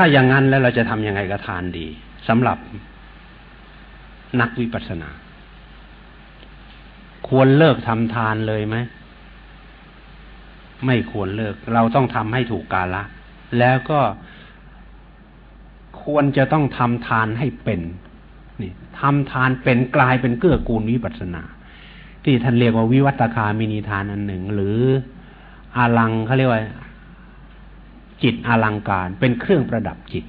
ถ้าอย่างนั้นแล้วเราจะทำยังไงกับทานดีสำหรับนักวิปัสสนา ควรเลิกทำทานเลยไหม ไม่ควรเลิก เราต้องทำให้ถูกกาละ แล้วก็ควรจะต้องทำทานให้เป็นนี่ทำทานเป็นกลายเป็นเกื้อกูลวิปัสสนา ที่ท่านเรียกว่าวิวัตคามินีทานอันหนึ่ง หรืออาลังเขาเรียกว่า จิตอลังการ เป็นเครื่องประดับจิต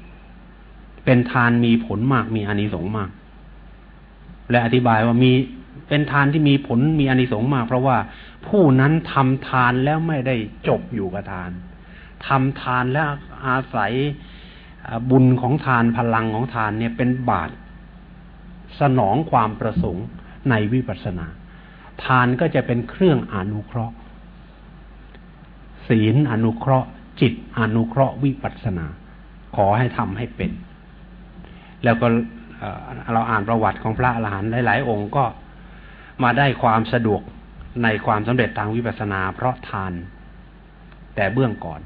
เป็นทานมีผลมากมีอานิสงส์มาก และอธิบายว่ามีเป็นทานที่มีผลมีอานิสงส์มาก เพราะว่าผู้นั้นทำทานแล้วไม่ได้จบอยู่กับทานทำทานแล้วอาศัยบุญของทานพลังของทานเนี่ยเป็นบาตสนองความประสงค์ในวิปัสสนา ทานก็จะเป็นเครื่องอนุเคราะห์ ศีลอนุเคราะห์ จิตอนุเคราะห์วิปัสสนา ขอให้ทำให้เป็น แล้วก็เราอ่านประวัติของพระอรหันต์หลาย ๆ องค์ก็มาได้ความสะดวกในความสำเร็จทางวิปัสสนา เพราะทาน แต่เบื้องก่อน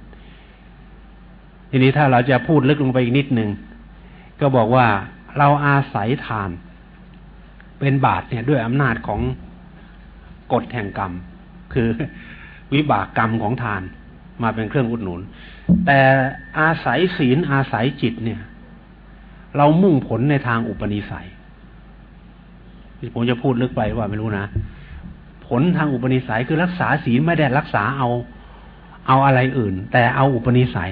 ทีนี้ถ้าเราจะพูดลึกลงไปอีกนิดหนึ่งก็บอกว่าเราอาศัยทาน เป็นบาตเนี่ยด้วยอำนาจของกฎแห่งกรรม คือวิบากกรรมของทาน มาเป็นเครื่องอุดหนุน แต่อาศัยศีลอาศัยจิตเนี่ย เรามุ่งผลในทางอุปนิสัยผมจะพูดลึกไปว่าไม่รู้นะ ผลทางอุปนิสัยคือรักษาศีลไม่ได้รักษาเอา เอาอะไรอื่น แต่เอาอุปนิสัย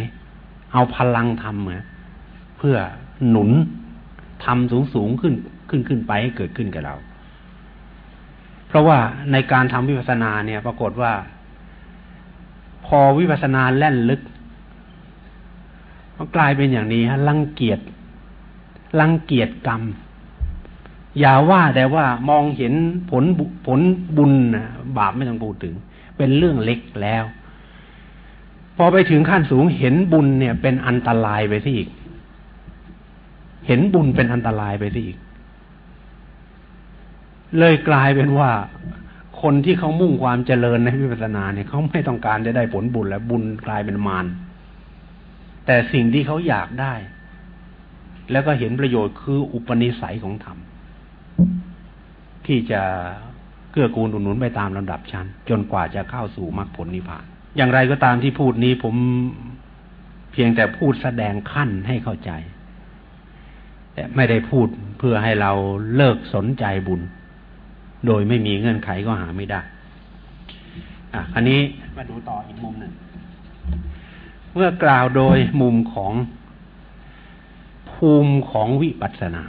เอาพลังธรรมเพื่อหนุนทำสูงสูงขึ้นขึ้นขึ้นไปให้เกิดขึ้นกับเรา เพราะว่าในการทำวิปัสสนาเนี่ย ปรากฏว่า อวิปัสนาแล่นลึกก็กลายเป็นอย่างนี้ฮะรังเกียจรังเกียจกรรม อย่าว่าแต่ว่ามองเห็นผลผลบุญนะบาปไม่ต้องพูดถึง เป็นเรื่องเล็กแล้ว พอไปถึงขั้นสูงเห็นบุญเนี่ย เป็นอันตรายไปสิอีก เห็นบุญเป็นอันตรายไปสิอีก เลยกลายเป็นว่า คนที่เขามุ่งความเจริญในวิปัสสนาเนี่ยเขาไม่ต้องการจะได้ผลบุญแล้วบุญกลายเป็นมารแต่สิ่งที่เขาอยากได้ แล้วก็เห็นประโยชน์คืออุปนิสัยของธรรมที่จะเกื้อกูลอุดหนุนไปตามลำดับชั้น จนกว่าจะเข้าสู่มรรคผลนิพพาน อย่างไรก็ตามที่พูดนี้ผมเพียงแต่พูดแสดงขั้นให้เข้าใจ แต่ไม่ได้พูดเพื่อให้เราเลิกสนใจบุญ โดยไม่มีเงื่อนไขก็หาไม่ได้ อะ อันนี้มาดูต่ออีกมุมหนึ่ง เมื่อกล่าวโดยมุมของภูมิของวิปัสสนา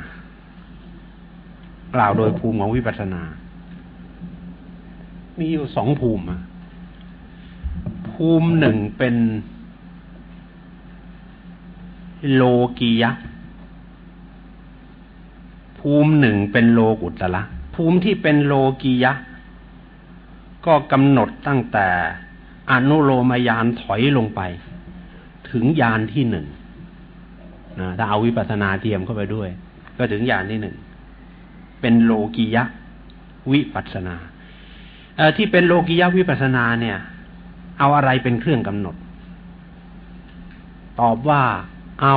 กล่าวโดยภูมิของวิปัสสนา มีอยู่สองภูมิภูมิหนึ่งเป็นโลกียะ ภูมิหนึ่งเป็นโลกุตละ ภูมิที่เป็นโลกียะ ก็กำหนดตั้งแต่อนุโลมยานถอยลงไป ถึงยานที่หนึ่งนะถ้าเอาวิปัสนาเทียมเข้าไปด้วย ก็ถึงยานที่หนึ่ง เป็นโลกิยะ วิปัสนาที่เป็นโลกิยะวิปัสนาเนี่ย เอาอะไรเป็นเครื่องกำหนด ตอบว่าเอา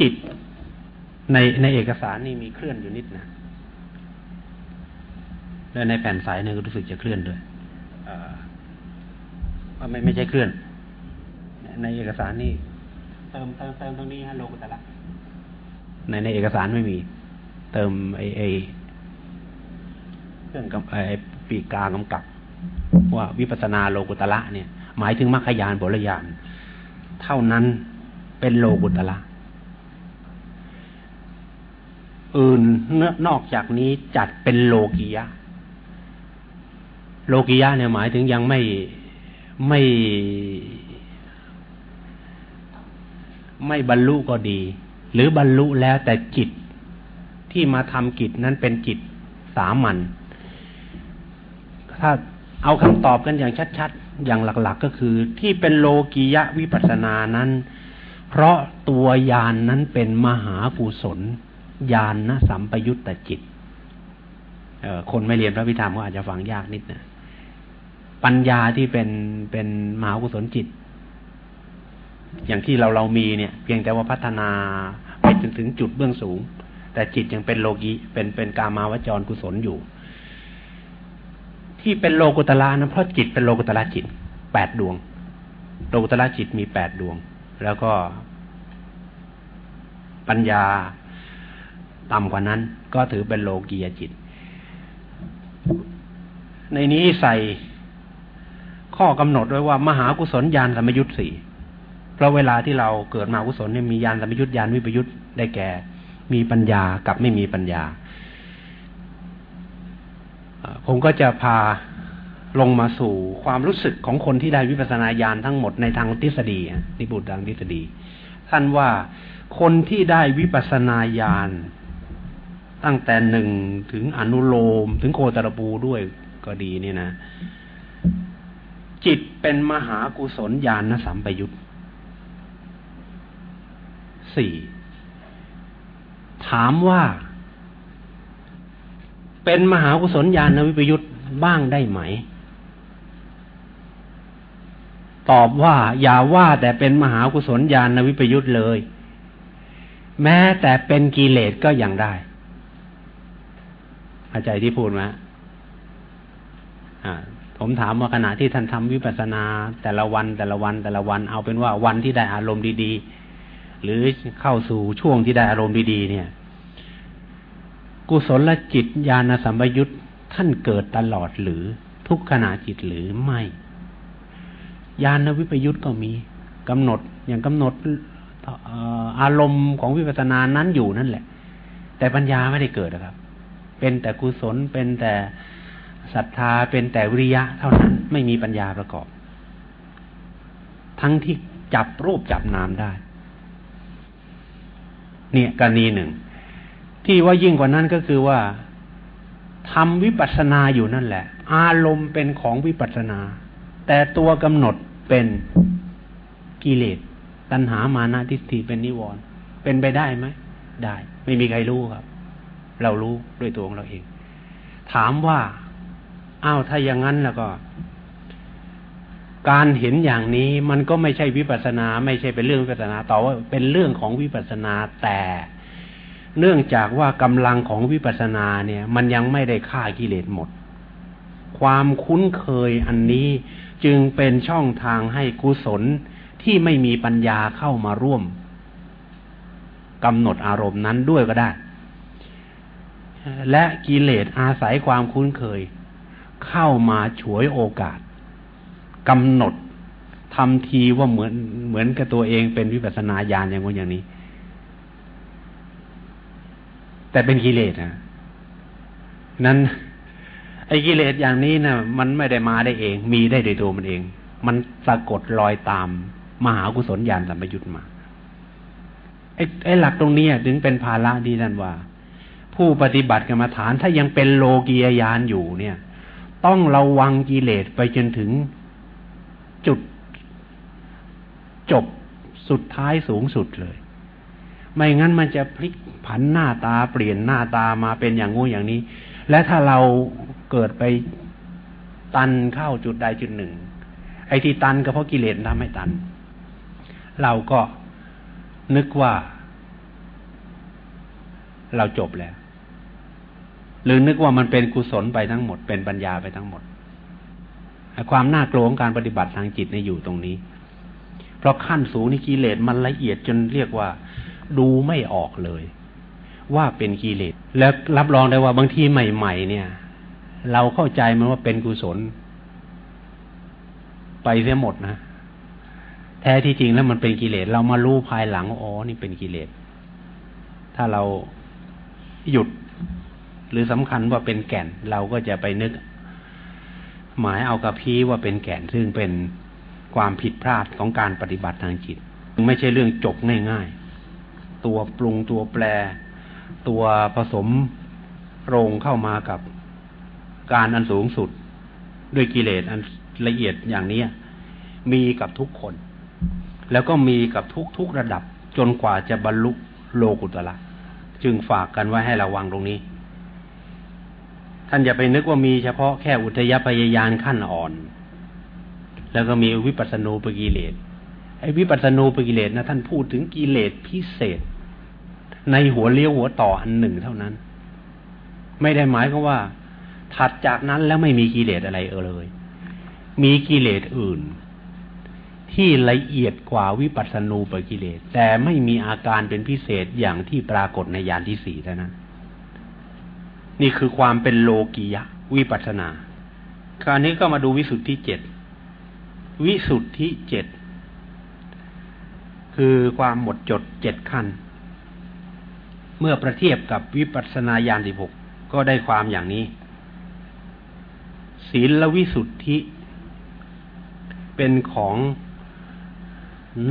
จิตในในเอกสารนี่มีเคลื่อนอยู่นิดนะและในแผ่นสายเนี่ยก็รู้สึกจะเคลื่อนด้วยไม่ไม่ใช่เคลื่อน ในเอกสารนี่เติมเติมเติมตรงนี้ฮะโลกุตละในในเอกสารไม่มี เติมไอไอเครื่องกับไอปีกากำกับ ว่าวิปัสนาโลกุตละเนี่ย หมายถึงมรรคยานบรยานเท่านั้นเป็นโลกุตละ อื่นนอกจากนี้จัดเป็นโลกียะ โลกียะเนี่ยหมายถึงยังไม่ไม่ ไม่บรรลุก็ดี หรือบรรลุแล้วแต่จิตที่มาทำกิจนั้นเป็นจิตสามัญถ้าเอาคำตอบกันอย่างชัดๆ อย่างหลักๆก็คือ ที่เป็นโลกียะวิปัสสนานั้น เพราะตัวยานนั้นเป็นมหากุศล ญาณนะสัมปยุตตจิตคนไม่เรียนพระพิธรรมก็อาจจะฟังยากนิดนะปัญญาที่เป็นเป็นมหากุศลจิต อย่างที่เราเรามีเนี่ย เพียงแต่ว่าพัฒนาไปจนถึงจุดเบื้องสูง แต่จิตยังเป็นโลกีเป็นเป็นกามาวจรกุศลอยู่ ที่เป็นโลกุตละนะเพราะจิตเป็นโลกุตละจิตแปดดวง โลกุตละจิตมีแปดดวง แล้วก็ปัญญา ต่ำกว่านั้น ก็ถือเป็นโลกียจิต ในนี้ใส่ข้อกำหนดไว้ว่ามหากุศลญาณสมยุทธ์สี่เพราะเวลาที่เราเกิดมากุศลเนี่ยมีญาณสมยุทธ์ญาณวิปยุทธ์ได้แก่ มีปัญญากับไม่มีปัญญาผมก็จะพาลงมาสู่ความรู้สึกของคนที่ได้วิปัสสนาญาณทั้งหมดในทางทฤษฎีที่บุตรทางทฤษฎี ท่านว่าคนที่ได้วิปัสสนาญาณ ตั้งแต่หนึ่งถึงอนุโลมถึงโคตรบูด้วยก็ดีเนี่ยนะ จิตเป็นมหากุศลญาณสัมปยุตสี่ถามว่า เป็นมหากุศลญาณวิปยุตบ้างได้ไหม ตอบว่าอย่าว่าแต่เป็นมหากุศลญาณวิปยุตเลย แม้แต่เป็นกิเลสก็ยังได้ เข้าใจที่พูดไหมอ่าผมถามว่าขณะที่ท่านทำวิปัสสนา แต่ละวันแต่ละวันแต่ละวัน เอาเป็นว่าวันที่ได้อารมณ์ดีๆ หรือเข้าสู่ช่วงที่ได้อารมณ์ดีๆเนี่ย กุศลจิตญาณสัมปยุตท่านเกิดตลอดหรือทุกขณะจิตหรือไม่ ญาณวิปยุตก็มีกำหนดอย่างกำหนดอารมณ์ของวิปัสสนานั้นอยู่นั่นแหละ แต่ปัญญาไม่ได้เกิดนะครับ เป็นแต่กุศล เป็นแต่ศรัทธา เป็นแต่วิริยะเท่านั้น ไม่มีปัญญาประกอบ ทั้งที่จับรูปจับนามได้ เนี่ยกรณีหนึ่ง ที่ว่ายิ่งกว่านั้นก็คือว่าทำวิปัสสนาอยู่นั่นแหละ อารมณ์เป็นของวิปัสสนา แต่ตัวกำหนดเป็นกิเลสตัณหามานาทิฏฐิเป็นนิวรณ์เป็นไปได้ไหม ได้ ไม่มีใครรู้ครับ เรารู้ด้วยตัวของเราเอง ถามว่าอ้าวถ้าอย่างนั้นแล้วก็ การเห็นอย่างนี้มันก็ไม่ใช่วิปัสนา ไม่ใช่เป็นเรื่องวิปัสนาต่อว่าเป็นเรื่องของวิปัสนาแต่ เนื่องจากว่ากำลังของวิปัสนาเนี่ย มันยังไม่ได้ฆ่ากิเลสหมด ความคุ้นเคยอันนี้จึงเป็นช่องทางให้กุศลที่ไม่มีปัญญาเข้ามาร่วมกำหนดอารมณ์นั้นด้วยก็ได้ และกิเลสอาศัยความคุ้นเคย เข้ามาฉวยโอกาสกำหนดทำทีว่าเหมือนเหมือนกับตัวเองเป็นวิปัสนาญาณอย่างนี้อย่างนี้ แต่เป็นกิเลสนะนั้น ไอ้กิเลสอย่างนี้นะมันไม่ได้มาได้เอง มีได้โดยตัวมันเอง มันสะกดรอยตาม มหากุศลญาณสัมปยุตมาไอ้ไอ้หลักตรงนี้ถึงเป็นภาระดีนั่นว่า ผู้ปฏิบัติกรรมฐานถ้ายังเป็นโลกียญาณอยู่เนี่ย ต้องระวังกิเลสไปจนถึงจุดจบสุดท้ายสูงสุดเลย ไม่งั้นมันจะพลิกผันหน้าตาเปลี่ยนหน้าตามาเป็นอย่างงูอย่างนี้ และถ้าเราเกิดไปตันเข้าจุดใดจุดหนึ่ง ไอ้ที่ตันก็เพราะกิเลสทำให้ตัน เราก็นึกว่า เราจบแล้ว หรือนึกว่ามันเป็นกุศลไปทั้งหมด เป็นปัญญาไปทั้งหมดความน่ากลัวของการปฏิบัติทางจิตในอยู่ตรงนี้ เพราะขั้นสูงนี่กิเลสมันละเอียดจนเรียกว่า ดูไม่ออกเลย ว่าเป็นกิเลสแล้วรับรองได้ว่าบางทีใหม่ ๆ เนี่ย เราเข้าใจมันว่าเป็นกุศล ไปเสียหมดนะแท้ที่จริงแล้วมันเป็นกิเลสเรามารู้ภายหลังอ๋อนี่เป็นกิเลสถ้าเราหยุด หรือสำคัญว่าเป็นแก่น เราก็จะไปนึก หมายเอากระพี้ว่าเป็นแก่นซึ่งเป็นความผิดพลาดของการปฏิบัติทางจิต ไม่ใช่เรื่องจบง่ายๆ ตัวปรุงตัวแปร ตัวผสมโรงเข้ามากับการอันสูงสุด ด้วยกิเลสอันละเอียดอย่างนี้มีกับทุกคน แล้วก็มีกับทุกทุกระดับจนกว่าจะบรรลุโลกุตละ จึงฝากกันไว้ให้ระวังตรงนี้านอย่าไปนึกว่ามีเฉพาะแค่อุทยพยายานขั้นอ่อน แล้วก็มีวิปัสสนูปกิเลสไอ้วิปัสสนูปกิเลสนะท่านพูดถึงกิเลสพิเศษ ในหัวเลี้ยวหัวต่ออันหนึ่งเท่านั้น ไม่ได้หมายก็ว่า ถัดจากนั้นแล้วไม่มีกิเลสอะไรเออเลย มีกิเลสอื่น ที่ละเอียดกว่าวิปัสสนูปกิเลสแต่ไม่มีอาการเป็นพิเศษอย่างที่ปรากฏในยานที่สี่เท่านั้น นี่คือความเป็นโลกียะ วิปัสนา คราวนี้ก็มาดูวิสุทธิเจ็ด วิสุทธิเจ็ด คือความหมดจดเจ็ดขั้น เมื่อประเทียบกับวิปัสสนาญาณสิบหกก็ได้ความอย่างนี้ ศีลวิสุทธิ เป็นของ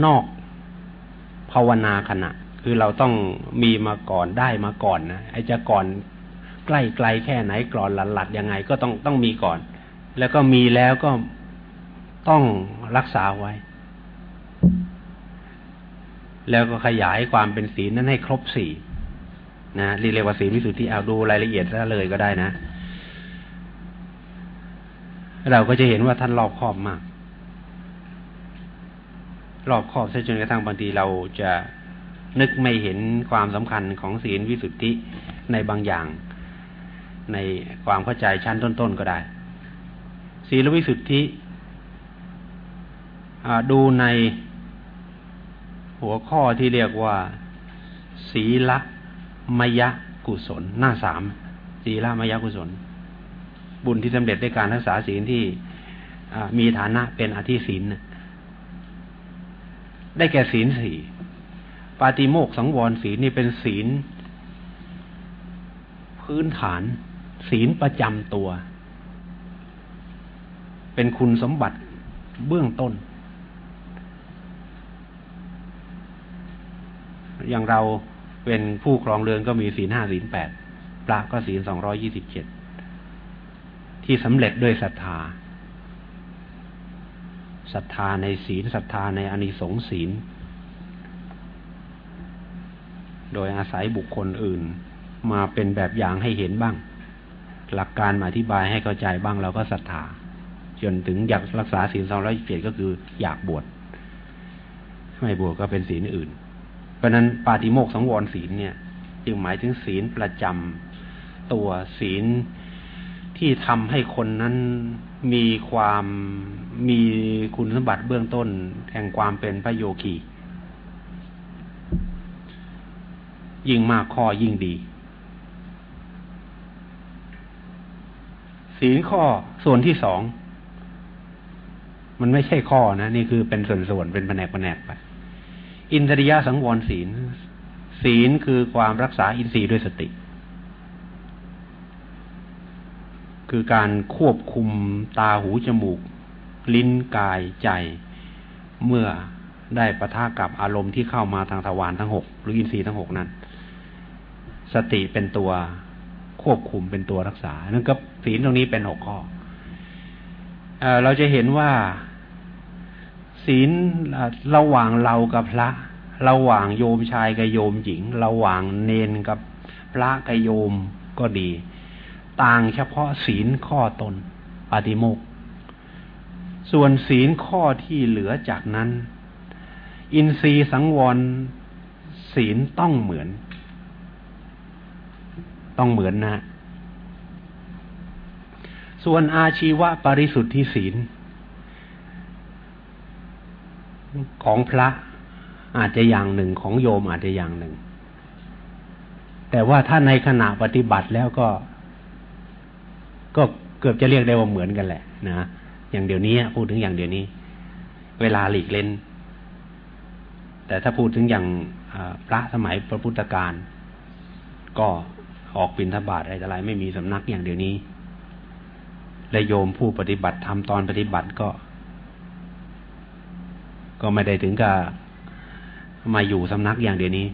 นอกภาวนาขณะ คือเราต้องมีมาก่อนได้มาก่อนนะไอจะก่อน ใกล้ไกลแค่ไหนกรอนหลัดยังไงก็ต้องต้องมีก่อน แล้วก็มีแล้วก็ต้องรักษาไว้ แล้วก็ขยายความเป็นศีลนั้นให้ครบสี่นะเรียกว่าศีลวิสุทธิเอาดูรายละเอียดซะเลยก็ได้นะ เราก็จะเห็นว่าท่านรอบคอบมาก รอบคอบซะจนกระทั่งบางทีเราจะนึกไม่เห็นความสำคัญของศีลวิสุทธิในบางอย่าง ในความเข้าใจชั้นต้นๆก็ได้ ศีลวิสุทธิดูในหัวข้อที่เรียกว่า ศีละมยกุศล หน้าสามศีละมยกุศล บุญที่สำเร็จด้วยการรักษาศีลที่มีฐานะเป็นอธิศีลได้แก่ศีลสี่ปาติโมกสังวรศีลนี่เป็นศีลพื้นฐาน ศีลประจำตัว เป็นคุณสมบัติเบื้องต้น อย่างเราเป็นผู้ครองเรือนก็มีศีลห้าศีลแปดพระก็ศีลสองร้อยี่สิบเจ็ดที่สำเร็จด้วยศรัทธาศรัทธาในศีลศรัทธาในอนิสงส์ศีล โดยอาศัยบุคคลอื่น มาเป็นแบบอย่างให้เห็นบ้าง หลักการมาอธิบายให้เข้าใจบ้างเราก็ศรัทธาจนถึงอยากรักษาศีลสองร้อยเจ็ดก็คืออยากบวชไม่บวชก็เป็นศีลอื่น เพราะนั้นปาติโมกสังวรศีลเนี่ย จึงหมายถึงศีลประจำตัวศีลที่ทำให้คนนั้นมีความมีคุณสมบัติเบื้องต้นแห่งความเป็นพระโยคี ยิ่งมากข้อยิ่งดี ศีลข้อส่วนที่สอง มันไม่ใช่ข้อนะ นี่คือเป็นส่วนๆ เป็นแผนกแผนกไป อินทริยสังวรศีล ศีลคือความรักษาอินทรีย์ด้วยสติ คือการควบคุมตาหูจมูก ลิ้นกายใจ เมื่อได้ประทากับอารมณ์ที่เข้ามาทางทวารทั้งหกหรืออินทรีย์ทั้งหกนั้น สติเป็นตัว ควบคุมเป็นตัวรักษา นั่นก็ศีลตรงนี้เป็นหกข้อเอเราจะเห็นว่า ศีลระหว่างเรากับพระ ระหว่างโยมชายกับโยมหญิง ระหว่างเนนกับพระกับโยมก็ดี ต่างเฉพาะศีลข้อตนปาติโมกส่วนศีลข้อที่เหลือจากนั้น อินทรีย์สังวรศีลต้องเหมือน ต้องเหมือนนะ ส่วนอาชีวะปริสุทธิศีล ของพระอาจจะอย่างหนึ่งของโยมอาจจะอย่างหนึ่ง แต่ว่าถ้าในขณะปฏิบัติแล้วก็ ก็เกือบจะเรียกได้ว่าเหมือนกันแหละ นะอย่างเดี๋ยวนี้พูดถึงอย่างเดี๋ยวนี้ เวลาหลีกเล่น แต่ถ้าพูดถึงอย่างพระสมัยพระพุทธการก็ ออกบิณฑบาตอะไรอะไรไม่มีสำนักอย่างเดี๋ยวนี้ และโยมผู้ปฏิบัติทำตอนปฏิบัติก็ ก็ไม่ได้ถึงกับมาอยู่สำนักอย่างเดียวนี้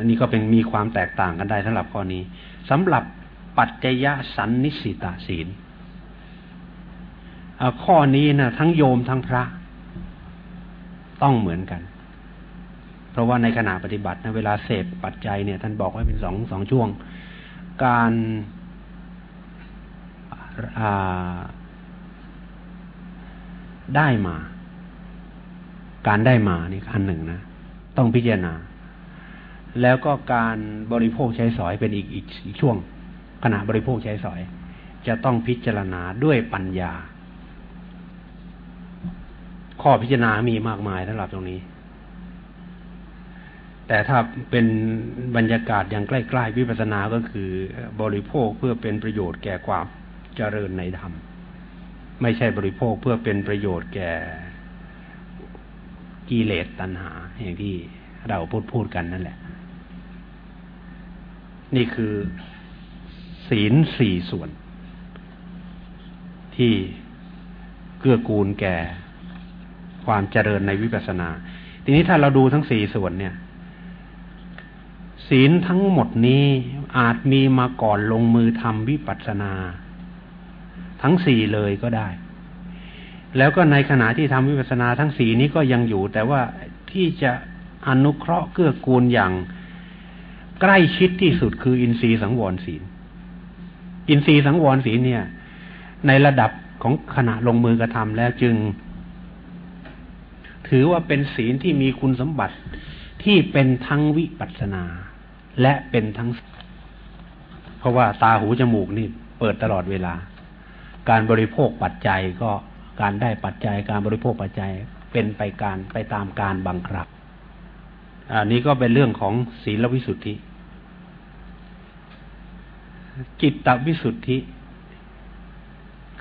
อันนี้ก็เป็นมีความแตกต่างกันได้สำหรับข้อนี้สำหรับปัจจยสันนิสิตาศีลข้อนี้นะทั้งโยมทั้งพระ ต้องเหมือนกัน เพราะว่าในขณะปฏิบัตินะเวลาเสพปัจจัยเนี่ยท่านบอกไว้เป็นสองสองช่วง การได้มา การได้มานี่อันหนึ่งนะ ต้องพิจารณา แล้วก็การบริโภคใช้สอยเป็นอีกอีกช่วง ขณะบริโภคใช้สอย จะต้องพิจารณาด้วยปัญญา ข้อพิจารณามีมากมายสำหรับตรงนี้ แต่ถ้าเป็นบรรยากาศอย่างใกล้ๆวิปัสสนาก็คือบริโภคเพื่อเป็นประโยชน์แก่ความเจริญในธรรม ไม่ใช่บริโภคเพื่อเป็นประโยชน์แก่กิเลสตัณหา อย่างที่เราพูดพูดกันนั่นแหละ นี่คือศีลสี่ส่วน ที่เกื้อกูลแก่ความเจริญในวิปัสสนา ทีนี้ถ้าเราดูทั้งสี่ส่วนเนี่ย ศีลทั้งหมดนี้อาจมีมาก่อนลงมือทำวิปัสสนา ทั้งสี่เลยก็ได้ แล้วก็ในขณะที่ทำวิปัสสนาทั้งสี่นี้ก็ยังอยู่ แต่ว่าที่จะอนุเคราะห์เกื้อกูลอย่างใกล้ชิดที่สุดคืออินทรีย์สังวรศีล อินทรีย์สังวรศีลเนี่ย ในระดับของขณะลงมือกระทำแล้วจึง ถือว่าเป็นศีลที่มีคุณสมบัติที่เป็นทั้งวิปัสนา และเป็นทั้ง เพราะว่าตาหูจมูกนี่เปิดตลอดเวลา การบริโภคปัจจัยก็การได้ปัจจัยการบริโภคปัจจัยเป็นไปการไปตามการบังคับอันนี้ก็เป็นเรื่องของศีลวิสุทธิ จิตตวิสุทธิ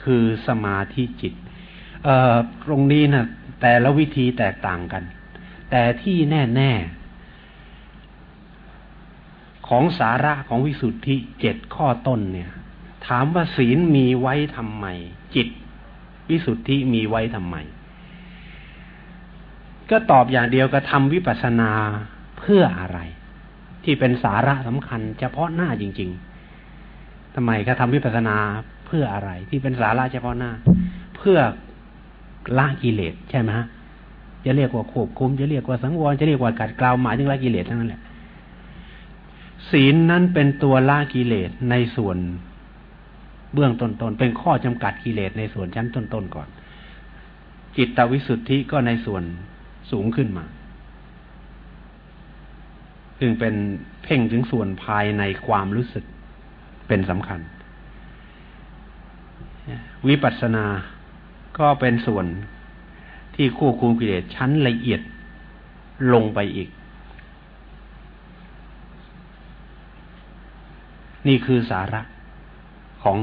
คือสมาธิจิต เอ่อตรงนี้นะแต่ละวิธีแตกต่างกัน แต่ที่แน่ๆ ของสาระของวิสุทธิเจ็ดข้อต้นเนี่ย ถามว่าศีลมีไว้ทำไม จิต วิสุทธิมีไว้ทำไม ก็ตอบอย่างเดียวก็ทำวิปัสสนาเพื่ออะไร ที่เป็นสาระสำคัญ เฉพาะหน้าจริง ๆทำไมก็ทำวิปัสสนาเพื่ออะไร ที่เป็นสาระเฉพาะหน้า เพื่อละกิเลสใช่ไหมฮะจะเรียกว่าควบคุมจะเรียกว่าสังวรจะเรียกว่ากัดกล่าวหมายถึงละกิเลสทั้งนั้นแหละ ศีลนั้นเป็นตัวละกิเลสในส่วนเบื้องต้นๆ เป็นข้อจำกัดกิเลสในส่วนชั้นต้นๆก่อน จิตตวิสุทธิก็ในส่วนสูงขึ้นมาซึ่งเป็นเพ่งถึงส่วนภายในความรู้สึกเป็นสำคัญ วิปัสสนาก็เป็นส่วนที่ควบคุมกิเลสชั้นละเอียดลงไปอีก นี่คือสาระของ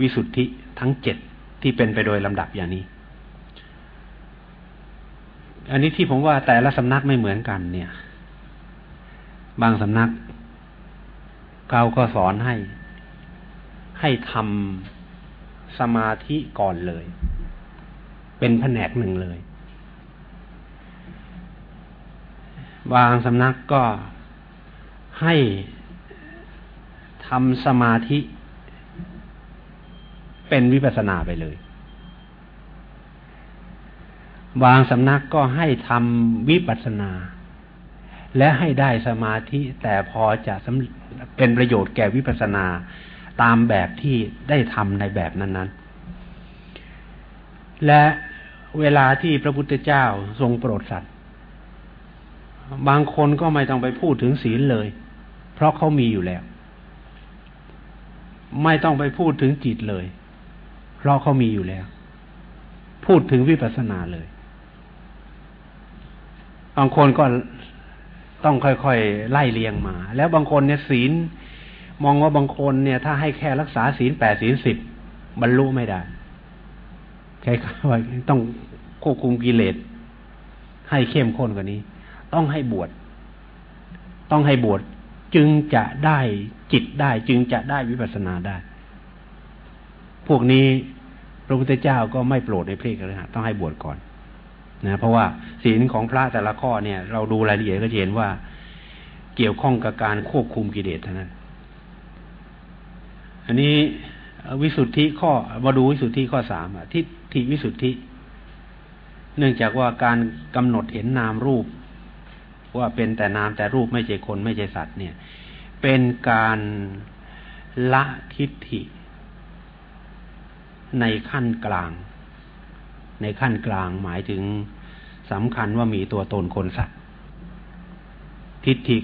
วิสุทธิทั้งเจ็ดที่เป็นไปโดยลำดับอย่างนี้ อันนี้ที่ผมว่าแต่ละสำนักไม่เหมือนกัน เนี่ย บางสำนักเขาก็สอนให้ ให้ทำสมาธิก่อนเลย เป็นแผนกหนึ่งเลย บางสำนักก็ ให้ทำสมาธิ เป็นวิปัสนาไปเลย บางสำนักก็ให้ทำวิปัสนา และให้ได้สมาธิ แต่พอจะเป็นประโยชน์แก่วิปัสนาตามแบบที่ได้ทำในแบบนั้น ๆ และเวลาที่พระพุทธเจ้าทรงโปรดสัตว์ บางคนก็ไม่ต้องไปพูดถึงศีลเลย เพราะเขามีอยู่แล้ว ไม่ต้องไปพูดถึงจิตเลย เพราะเขามีอยู่แล้ว พูดถึงวิปัสสนาเลยบางคนก็ต้องค่อยๆไล่เรียงมา แล้วบางคนเนี่ยศีลมองว่าบางคนเนี่ย ถ้าให้แค่รักษาศีลแปดศีลสิบบรรลุไม่ได้แค่ว่าต้องควบคุมกิเลสให้เข้มข้นกว่านี้ ต้องให้บวชต้องให้บวช จึงจะได้จิตได้ จึงจะได้วิปัสสนาได้ พวกนี้พระพุทธเจ้าก็ไม่โปรดในเพศเลยฮะต้องให้บวชก่อนนะเพราะว่าศีลของพระแต่ละข้อเนี่ย เราดูรายละเอียดก็เห็นว่าเกี่ยวข้องกับการควบคุมกิเลสเท่านั้น อันนี้วิสุทธิข้อมาดูวิสุทธิข้อสามทิฏฐิวิสุทธิ เนื่องจากว่าการกำหนดเห็นนามรูป ว่าเป็นแต่นามแต่รูปไม่ใช่คนไม่ใช่สัตว์เนี่ย เป็นการละทิฏฐิ ในขั้นกลาง ในขั้นกลางหมายถึงสำคัญว่ามีตัวตนคนสัตว์ ทิฏฐิ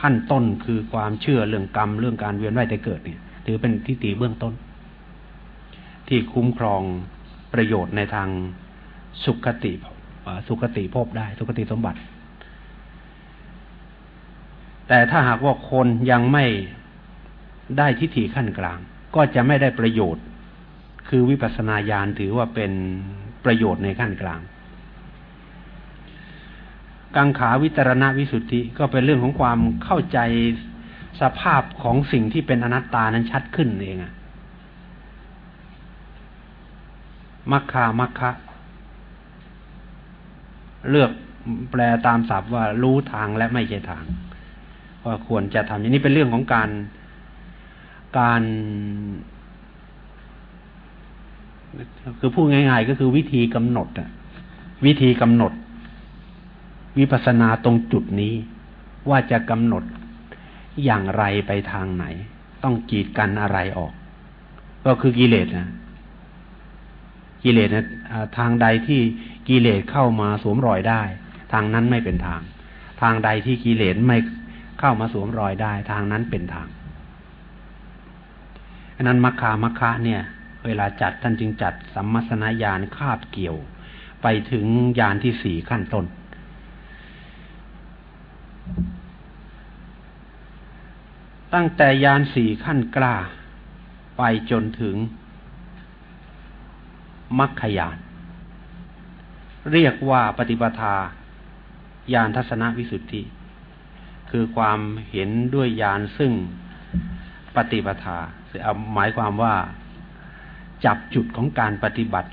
ขั้นต้นคือความเชื่อเรื่องกรรมเรื่องการเวียนว่ายแต่เกิดเนี่ย ถือเป็นทิฏฐิเบื้องต้น ที่คุ้มครองประโยชน์ในทางสุขติสุขติภพได้ สุขติสมบัติ แต่ถ้าหากว่าคนยังไม่ได้ทิฏฐิขั้นกลาง ก็จะไม่ได้ประโยชน์ คือวิปัสสนาญาณถือว่าเป็นประโยชน์ในขั้นกลาง กังขาวิตรณวิสุทธิก็เป็นเรื่องของความเข้าใจสภาพของสิ่งที่เป็นอนัตตานั้นชัดขึ้นเองอะมัคคามัคคะ เลือกแปลตามศัพท์ว่ารู้ทางและไม่ใช่ทาง ว่าควรจะทำอย่างนี้เป็นเรื่องของการการคือพูดง่าย ๆ ก็คือวิธีกำหนดอะวิธีกำหนด วิปัสสนาตรงจุดนี้ ว่าจะกำหนดอย่างไรไปทางไหน ต้องกีดกันอะไรออก ก็คือกิเลสนะกิเลสนะทางใดที่กิเลสเข้ามาสวมรอยได้ ทางนั้นไม่เป็นทาง ทางใดที่กิเลสไม่ เข้ามาสวมรอยได้ทางนั้นเป็นทางอันนั้นมัคคามัคคะเนี่ย เวลาจัดท่านจึงจัดสัมมสนญาณคาบเกี่ยว ไปถึงญาณที่สี่ขั้นต้น ตั้งแต่ยานสี่ขั้นกล้า ไปจนถึงมัคคยานเรียกว่าปฏิปทาญาณทัศนวิสุทธิ คือความเห็นด้วยญาณซึ่งปฏิปทาเอาหมายความว่าจับจุดของการปฏิบัติ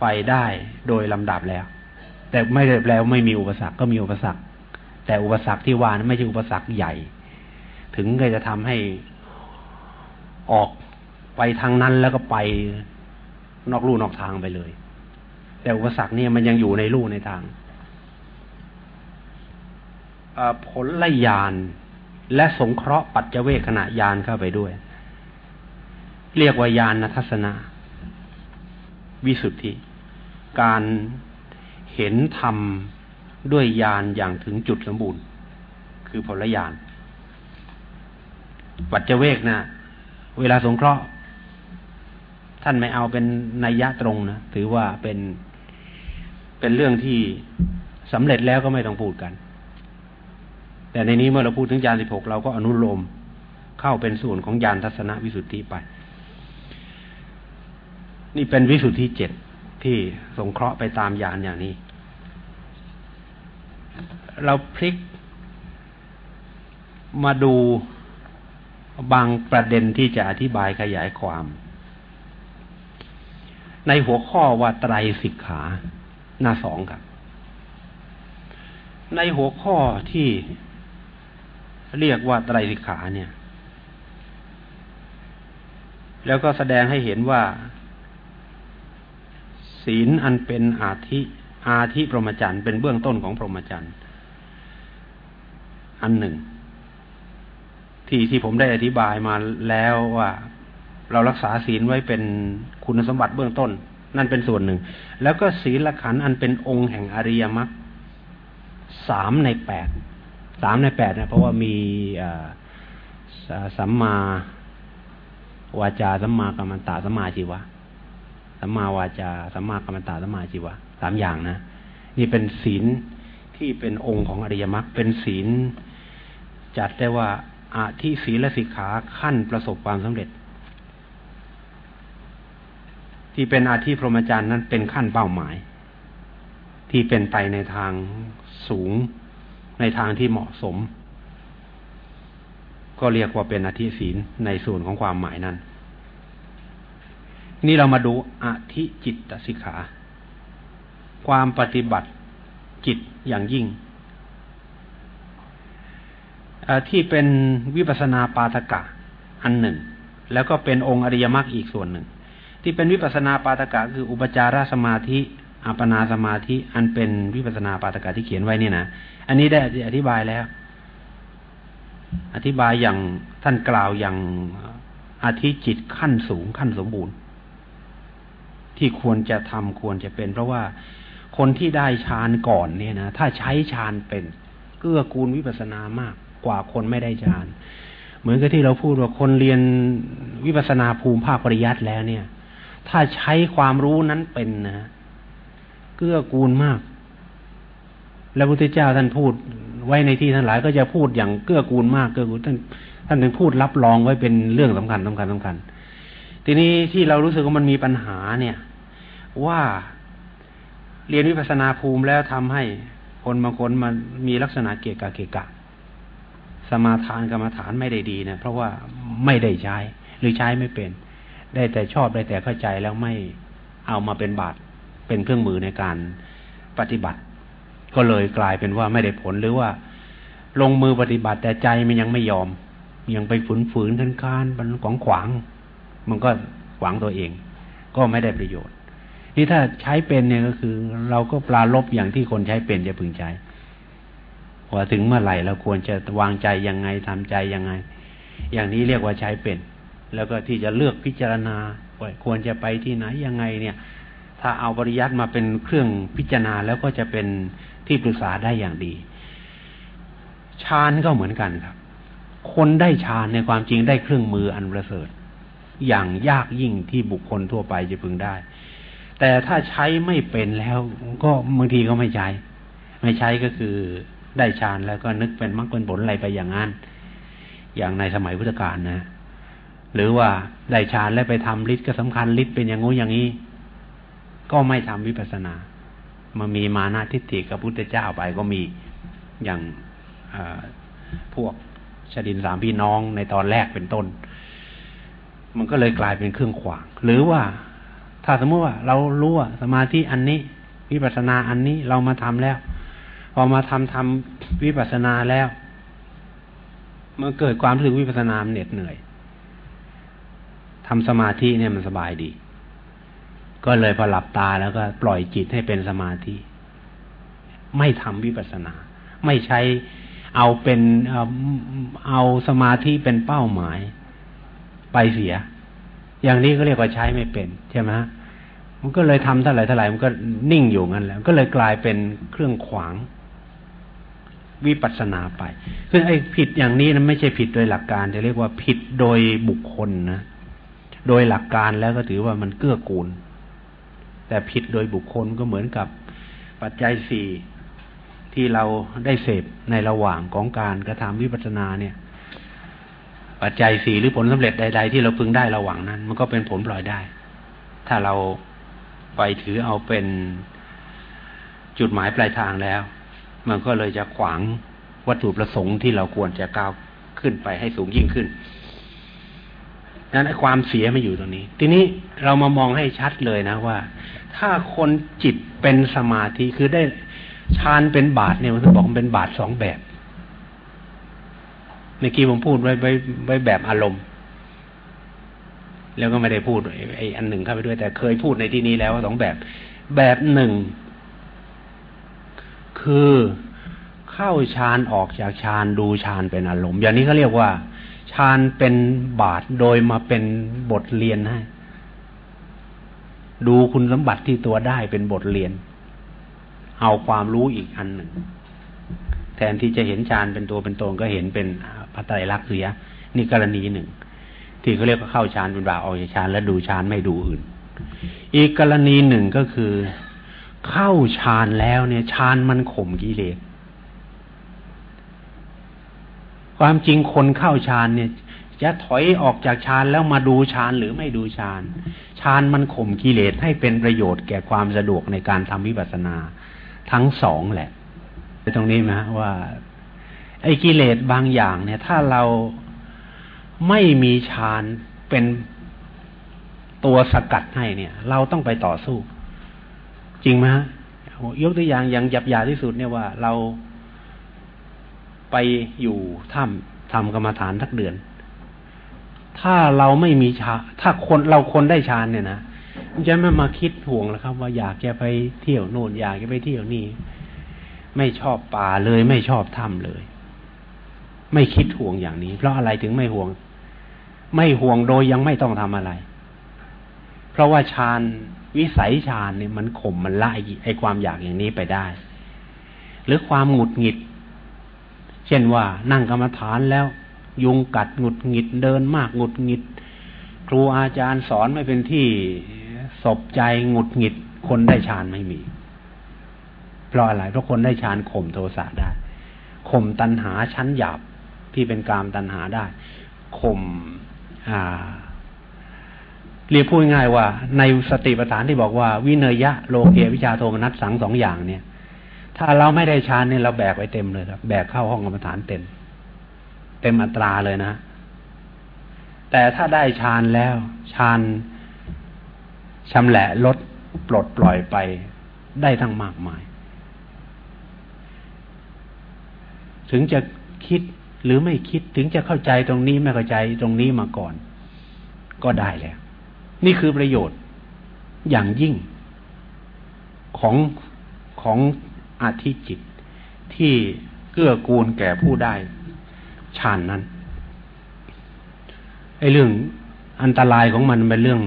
ไปได้โดยลำดับแล้ว แต่ไม่ได้แปลว่าไม่มีอุปสรรคก็มีอุปสรรค แต่อุปสรรคที่ว่านั้นไม่ใช่อุปสรรคใหญ่ ถึงก็จะทำให้ออกไปทางนั้นแล้วก็ไปนอกลู่นอกทางไปเลย แต่อุปสรรคเนี่ยมันยังอยู่ในลู่ในทาง ผลละยานและสงเคราะห์ปัจเจเวขณะยานเข้าไปด้วย เรียกว่ายานทัศนะวิสุทธิ การเห็นธรรมด้วยญาณอย่างถึงจุดสมบูรณ์ คือผลญาณปัจเจเวกนะเวลาสงเคราะห์ ท่านไม่เอาเป็นนัยยะตรงนะถือว่าเป็นเป็นเรื่องที่สำเร็จแล้วก็ไม่ต้องพูดกัน แต่ในนี้เมื่อเราพูดถึงญาณสิบหกเราก็อนุโลมเข้าเป็นส่วนของญาณทัศนวิสุทธิไป นี่เป็นวิสุทธิเจ็ดที่สงเคราะห์ไปตามญาณอย่างนี้ เราพลิกมาดูบางประเด็นที่จะอธิบายขยายความ ในหัวข้อว่าไตรสิกขาหน้าสองครับ ในหัวข้อที่ เรียกว่าไตรสิกขาเนี่ย แล้วก็แสดงให้เห็นว่า ศีลอันเป็นอาธิอาธิพรหมจรรย์เป็นเบื้องต้นของพรหมจรรย์อันหนึ่ง ที่ที่ผมได้อธิบายมาแล้วว่า เรารักษาศีลไว้เป็นคุณสมบัติเบื้องต้น นั่นเป็นส่วนหนึ่ง แล้วก็ศีลขันอันเป็นองค์แห่งอริยมรรคสามในแปด สามในแปดนะเพราะว่ามีสัมมาวาจาสัมมากรรมตาสัมมาชีวะสัมมาวาจาสัมมากรรมตาสัมมาชีวะสามอย่างนะนี่เป็นศีลที่เป็นองค์ของอริยมรรคเป็นศีลจัดได้ว่าอาทิศีลสิกขาขั้นประสบความสำเร็จ ที่เป็นอาทิพรหมจรรย์นั้นเป็นขั้นเป้าหมาย ที่เป็นไปในทางสูง ในทางที่เหมาะสม ก็เรียกว่าเป็นอาทิศีลในส่วนของความหมายนั้น นี่เรามาดูอาทิจิตตสิกขา ความปฏิบัติจิตอย่างยิ่งที่เป็นวิปัสนาปาทกะอันหนึ่ง แล้วก็เป็นองค์อริยมรรคอีกส่วนหนึ่ง ที่เป็นวิปัสนาปาทกะคืออุปจารสมาธิ อัปนาสมาธิอันเป็นวิปัสนาปาทกะที่เขียนไว้นี่นะอันนี้ได้อธิบายแล้ว อธิบายอย่างท่านกล่าวอย่างอธิจิตขั้นสูงขั้นสมบูรณ์ ที่ควรจะทำควรจะเป็น เพราะว่าคนที่ได้ฌานก่อนเนี่ยนะถ้าใช้ฌานเป็นเกื้อกูลวิปัสสนามากกว่าคนไม่ได้ฌาน เหมือนกับที่เราพูดว่าคนเรียนวิปัสนาภูมิภาคปริยัติแล้วเนี่ย ถ้าใช้ความรู้นั้นเป็นนะ เกื้อกูลมาก แล้วพระพุทธเจ้าท่านพูดไว้ในที่ทั้งหลายก็จะพูดอย่างเกื้อกูลมากเกื้อกูลท่านท่านถึงพูดรับรองไว้เป็นเรื่องสำคัญสำคัญสำคัญ ทีนี้ที่เรารู้สึกว่ามันมีปัญหาเนี่ย ว่าเรียนวิปัสนาภูมิแล้วทำให้คนบางคนมันมีลักษณะเกะกะเกะกะ สมาทานกรรมฐานไม่ได้ดีนะเพราะว่าไม่ได้ใช้หรือใช้ไม่เป็น ได้แต่ชอบได้แต่เข้าใจแล้วไม่เอามาเป็นบาตร เป็นเครื่องมือในการปฏิบัติ ก็เลยกลายเป็นว่าไม่ได้ผลหรือว่า ลงมือปฏิบัติแต่ใจมันยังไม่ยอม ยังไปฝืนฝืนคันคานมันขวางขวาง มันก็ขวางตัวเอง ก็ไม่ได้ประโยชน์ นี่ถ้าใช้เป็นเนี่ยก็คือ เราก็ปลาลบอย่างที่คนใช้เป็นจะพึงใจว่าถึงเมื่อไหร่เราควรจะวางใจยังไงทำใจยังไง อย่างนี้เรียกว่าใช้เป็น แล้วก็ที่จะเลือกพิจารณาควรจะไปที่ไหนยังไงเนี่ย ถ้าเอาปริยัติมาเป็นเครื่องพิจารณาแล้วก็จะเป็นที่ปรึกษาได้อย่างดีฌานก็เหมือนกันครับ คนได้ฌานในความจริงได้เครื่องมืออันประเสริฐ อย่างยากยิ่งที่บุคคลทั่วไปจะพึงได้ แต่ถ้าใช้ไม่เป็นแล้วก็บางทีก็ไม่ใช้ ไม่ใช้ก็คือได้ฌานแล้วก็นึกเป็นมรรคเป็นผลอะไรไปอย่างนั้น อย่างในสมัยพุทธกาลนะ หรือว่าได้ฌานแล้วไปทำฤทธิ์ก็สำคัญฤทธิ์เป็นอย่างงู้อย่างนี้ ก็ไม่ทำวิปัสนา มามีมานาทิฏฐิกับพุทธเจ้าไปก็มีอย่างพวกชดินสามพี่น้องในตอนแรกเป็นต้น มันก็เลยกลายเป็นเครื่องขวาง หรือว่าถ้าสมมติว่า เรารู้ว่าสมาธิอันนี้ วิปัสนาอันนี้เรามาทำแล้ว พอมาทำทำวิปัสนาแล้วมื่อเกิดความรู้สึกวิปัสสนาเหน็ดเหนื่อยทำสมาธิเนี่ยมันสบายดี ก็เลยพอหลับตาแล้วก็ปล่อยจิตให้เป็นสมาธิ ไม่ทำวิปัสสนา ไม่ใช้เอาเป็นเอาสมาธิเป็นเป้าหมายไปเสีย อย่างนี้ก็เรียกว่าใช้ไม่เป็นใช่ไหมมันก็เลยทำเท่าไหร่เท่าไหร่มันก็นิ่งอยู่งั้นแล้ว ก็เลยกลายเป็นเครื่องขวางวิปัสสนาไปซึ่งไอ้ผิดอย่างนี้นะไม่ใช่ผิดโดยหลักการจะเรียกว่าผิดโดยบุคคลนะ โดยหลักการแล้วก็ถือว่ามันเกื้อกูล แต่ผิดโดยบุคคลก็เหมือนกับปัจจัยสี่ที่เราได้เสพในระหว่างของการกระทำวิปัสสนาเนี่ย ปัจจัยสี่หรือผลสำเร็จใด ๆ ที่เราพึงได้ระหว่างนั้น มันก็เป็นผลปล่อยได้ ถ้าเราไปถือเอาเป็นจุดหมายปลายทางแล้ว มันก็เลยจะขวางวัตถุประสงค์ที่เราควรจะก้าวขึ้นไปให้สูงยิ่งขึ้น นั้นความเสียมาอยู่ตรงนี้ ทีนี้เรามามองให้ชัดเลยนะว่า ถ้าคนจิตเป็นสมาธิคือได้ฌานเป็นบาทเนี่ยผมบอกมันเป็นบาทสองแบบเมื่อกี้ผมพูดไว้ไว้ไว้แบบอารมณ์ แล้วก็ไม่ได้พูดไอ้อันหนึ่งเข้าไปด้วย แต่เคยพูดในที่นี้แล้วสองแบบ แบบหนึ่ง คือเข้าฌานออกจากฌานดูฌานเป็นอารมณ์ อย่างนี้เขาเรียกว่า ฌานเป็นบาทโดยมาเป็นบทเรียนให้ ดูคุณสมบัติที่ตัวได้เป็นบทเรียน เอาความรู้อีกอันหนึ่ง แทนที่จะเห็นฌานเป็นตัวเป็นตนก็เห็นเป็นพระไตรลักษณ์เสีย นี่กรณีหนึ่ง ที่เขาเรียกว่าเข้าฌานเป็นบาออกจากฌานแล้วดูฌานไม่ดูอื่น อีกกรณีหนึ่งก็คือ เข้าฌานแล้วเนี่ยฌานมันข่มกิเลส ความจริงคนเข้าฌานเนี่ย จะถอยออกจากฌานแล้วมาดูฌานหรือไม่ดูฌานฌานมันข่มกิเลสให้เป็นประโยชน์แก่ความสะดวกในการทำวิปัสสนาทั้งสองแหละไปตรงนี้ไหมว่า ไอ้กิเลสบางอย่างเนี่ย ถ้าเราไม่มีฌานเป็นตัวสกัดให้เนี่ย เราต้องไปต่อสู้ จริงไหมฮะยกตัวอย่างอย่างหยับยาที่สุดเนี่ยว่าเรา ไปอยู่ถ้ำทำกรรมฐานทักเดือน ถ้าเราไม่มีชา ถ้าคนเราคนได้ฌานเนี่ยนะมันจะไม่มาคิดห่วงแล้วครับ ว่าอยากจะไปเที่ยวโน่นอยากจะไปเที่ยวนี่ไม่ชอบป่าเลยไม่ชอบถ้ำเลย ไม่คิดห่วงอย่างนี้ เพราะอะไรถึงไม่ห่วง ไม่ห่วงโดยยังไม่ต้องทำอะไร เพราะว่าฌานวิสัยฌานเนี่ยมันข่มมันละไอความอยากอย่างนี้ไปได้ หรือความหงุดหงิด ช่นว่านั่งกรรมฐานแล้ว ยุงกัดหงุดหงิดเดินมากหงุดหงิด ครูอาจารย์สอนไม่เป็นที่สบใจหงุดหงิด คนได้ฌานไม่มี เพราะอะไรเพราะคนได้ฌานข่มโทสะได้ข่มตัณหาชั้นหยาบที่เป็นกามตัณหาได้ข่มอ่าเรียกพูดง่ายว่า ในสติปัฏฐานที่บอกว่า วิเนยะโลเกวิชาโทมนัสสังสองอย่างเนี่ย ถ้าเราไม่ได้ฌานเนี่ยเราแบกไว้เต็มเลยครับ แบกเข้าห้องกรรมฐานเต็ม เต็มอัตราเลยนะ แต่ถ้าได้ฌานแล้วฌานชำแหละลดปลดปล่อยไปได้ทั้งมากมาย ถึงจะคิดหรือไม่คิดถึงจะเข้าใจตรงนี้ไม่เข้าใจตรงนี้มาก่อน ก็ได้แล้ว นี่คือประโยชน์อย่างยิ่งของของ อาธิจิต ที่เกื้อกูลแก่ผู้ได้ฌานนั้นไอ้เรื่องอันตรายของมันเป็นเรื่อง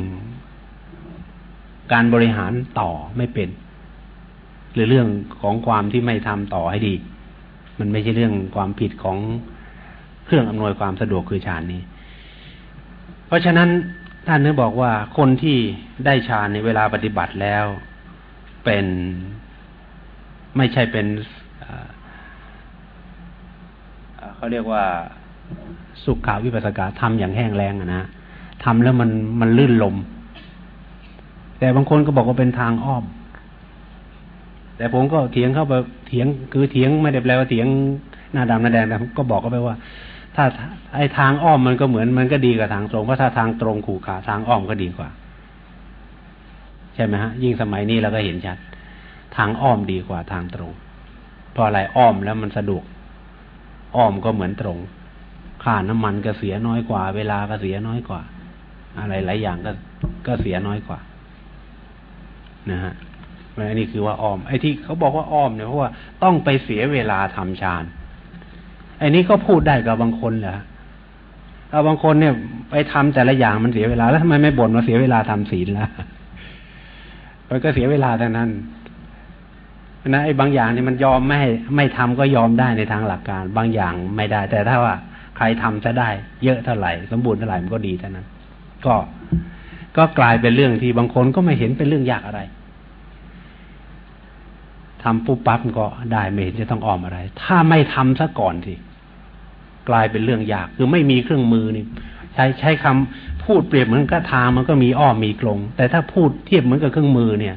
การบริหารต่อไม่เป็น หรือเรื่องของความที่ไม่ทำต่อให้ดี มันไม่ใช่เรื่องความผิดของเครื่องอำนวยความสะดวกคือฌานนี้ เพราะฉะนั้นท่านนึกบอกว่าคนที่ได้ฌานในเวลาปฏิบัติแล้ว เป็น ไม่ใช่เป็นเขาเรียกว่าสุขาวิปัสสกาทำอย่างแห้งแรงนะทำแล้วมันมันลื่นลม แต่บางคนก็บอกว่าเป็นทางอ้อม แต่ผมก็เถียงเข้าไปเถียงคือเถียงไม่ได้แปลว่าเถียงหน้าดำหน้าแดงแต่ก็บอกเขาไปว่า ถ้าไอ้ทางอ้อมมันก็เหมือนมันก็ดีกว่าทางตรงเพราะถ้าทางตรงขู่ขาทางอ้อมก็ดีกว่า ใช่ไหมฮะ ยิ่งสมัยนี้เราก็เห็นชัด ทางอ้อมดีกว่าทางตรงเพราะอะไรอ้อมแล้วมันสะดวก อ้อมก็เหมือนตรง ค่าน้ำมันก็เสียน้อยกว่า เวลาก็เสียน้อยกว่า อะไรหลายอย่างก็ก็เสียน้อยกว่า นะฮะอันนี้คือว่าอ้อม ไอ้ที่เขาบอกว่าอ้อมเนี่ยเพราะว่าต้องไปเสียเวลาทำฌานไอ้นี้ก็พูดได้กับบางคนเหรอเอาบางคนเนี่ย ไปทำแต่ละอย่างมันเสียเวลาแล้วทำไมไม่บ่นว่าเสียเวลาทำศีลล่ะมันก็เสียเวลาแต่นั้น นะไอ้บางอย่างเนี่ยมันยอมไม่ไม่ทำก็ยอมได้ในทางหลักการ บางอย่างไม่ได้ แต่ถ้าว่าใครทำจะได้เยอะเท่าไหร่ สมบูรณ์เท่าไหร่มันก็ดีเท่านั้น ก็ก็กลายเป็นเรื่องที่บางคนก็ไม่เห็นเป็นเรื่องยากอะไรทำปุ๊บปั๊บก็ได้ไม่เห็นจะต้องออมอะไร ถ้าไม่ทำซะก่อนสิกลายเป็นเรื่องยากคือไม่มีเครื่องมือนี่ใช้ใช้คำพูดเปรียบเหมือนกระทางมันก็มีอ้อมมีกลงแต่ถ้าพูดเทียบเหมือนกับเครื่องมือเนี่ย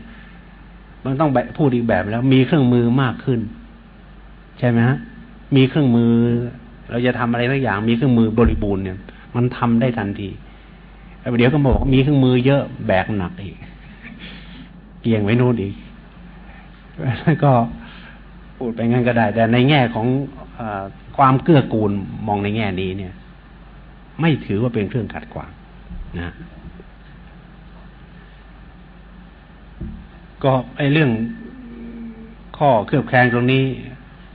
มันต้องพูดอีกแบบแล้ว มีเครื่องมือมากขึ้น ใช่ไหมฮะมีเครื่องมือ เราจะทำอะไรสักอย่าง มีเครื่องมือบริบูรณ์เนี่ย มันทำได้ทันทีเดี๋ยวก็บอกมีเครื่องมือเยอะแบกหนักอีกเกี่ยงไว้นู่นอีกก็พูดไปงั้นก็ได้ แต่ในแง่ของอความเกื้อกูลมองในแง่นี้เนี่ย ไม่ถือว่าเป็นเครื่องขัดขวางนะ ก็ไอเรื่องข้อเครือบแคลงตรงนี้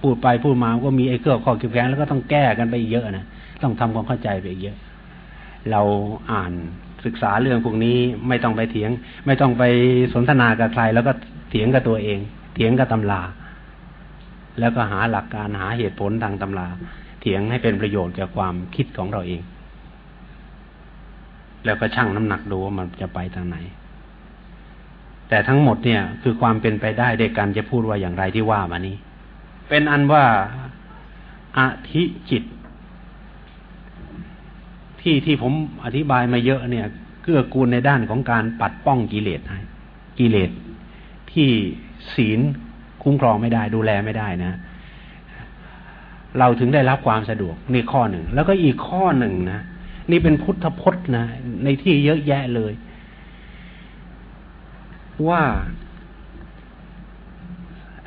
พูดไปพูดมาก็มีไอ้เครือบข้อเครือบแคลงแล้วก็ต้องแก้กันไปเยอะนะต้องทำความเข้าใจไปเยอะ เราอ่านศึกษาเรื่องพวกนี้ไม่ต้องไปเถียง ไม่ต้องไปสนทนากับใคร แล้วก็เถียงกับตัวเอง เถียงกับตำราแล้วก็หาหลักการหาเหตุผลทางตำรา เถียงให้เป็นประโยชน์แก่ความคิดของเราเอง แล้วก็ชั่งน้ำหนักดูว่ามันจะไปทางไหน แต่ทั้งหมดเนี่ยคือความเป็นไปได้เด็กกันจะพูดว่าอย่างไรที่ว่ามานี้ เป็นอันว่าอธิจิต ที่ที่ผมอธิบายมาเยอะเนี่ยเกื้อกูลในด้านของการปัดป้องกิเลสให้กิเลสที่ศีลคุ้มครองไม่ได้ดูแลไม่ได้นะ เราถึงได้รับความสะดวกนี่ข้อหนึ่ง แล้วก็อีกข้อหนึ่งนะ นี่เป็นพุทธพจน์นะ ในที่เยอะแยะเลย ว่า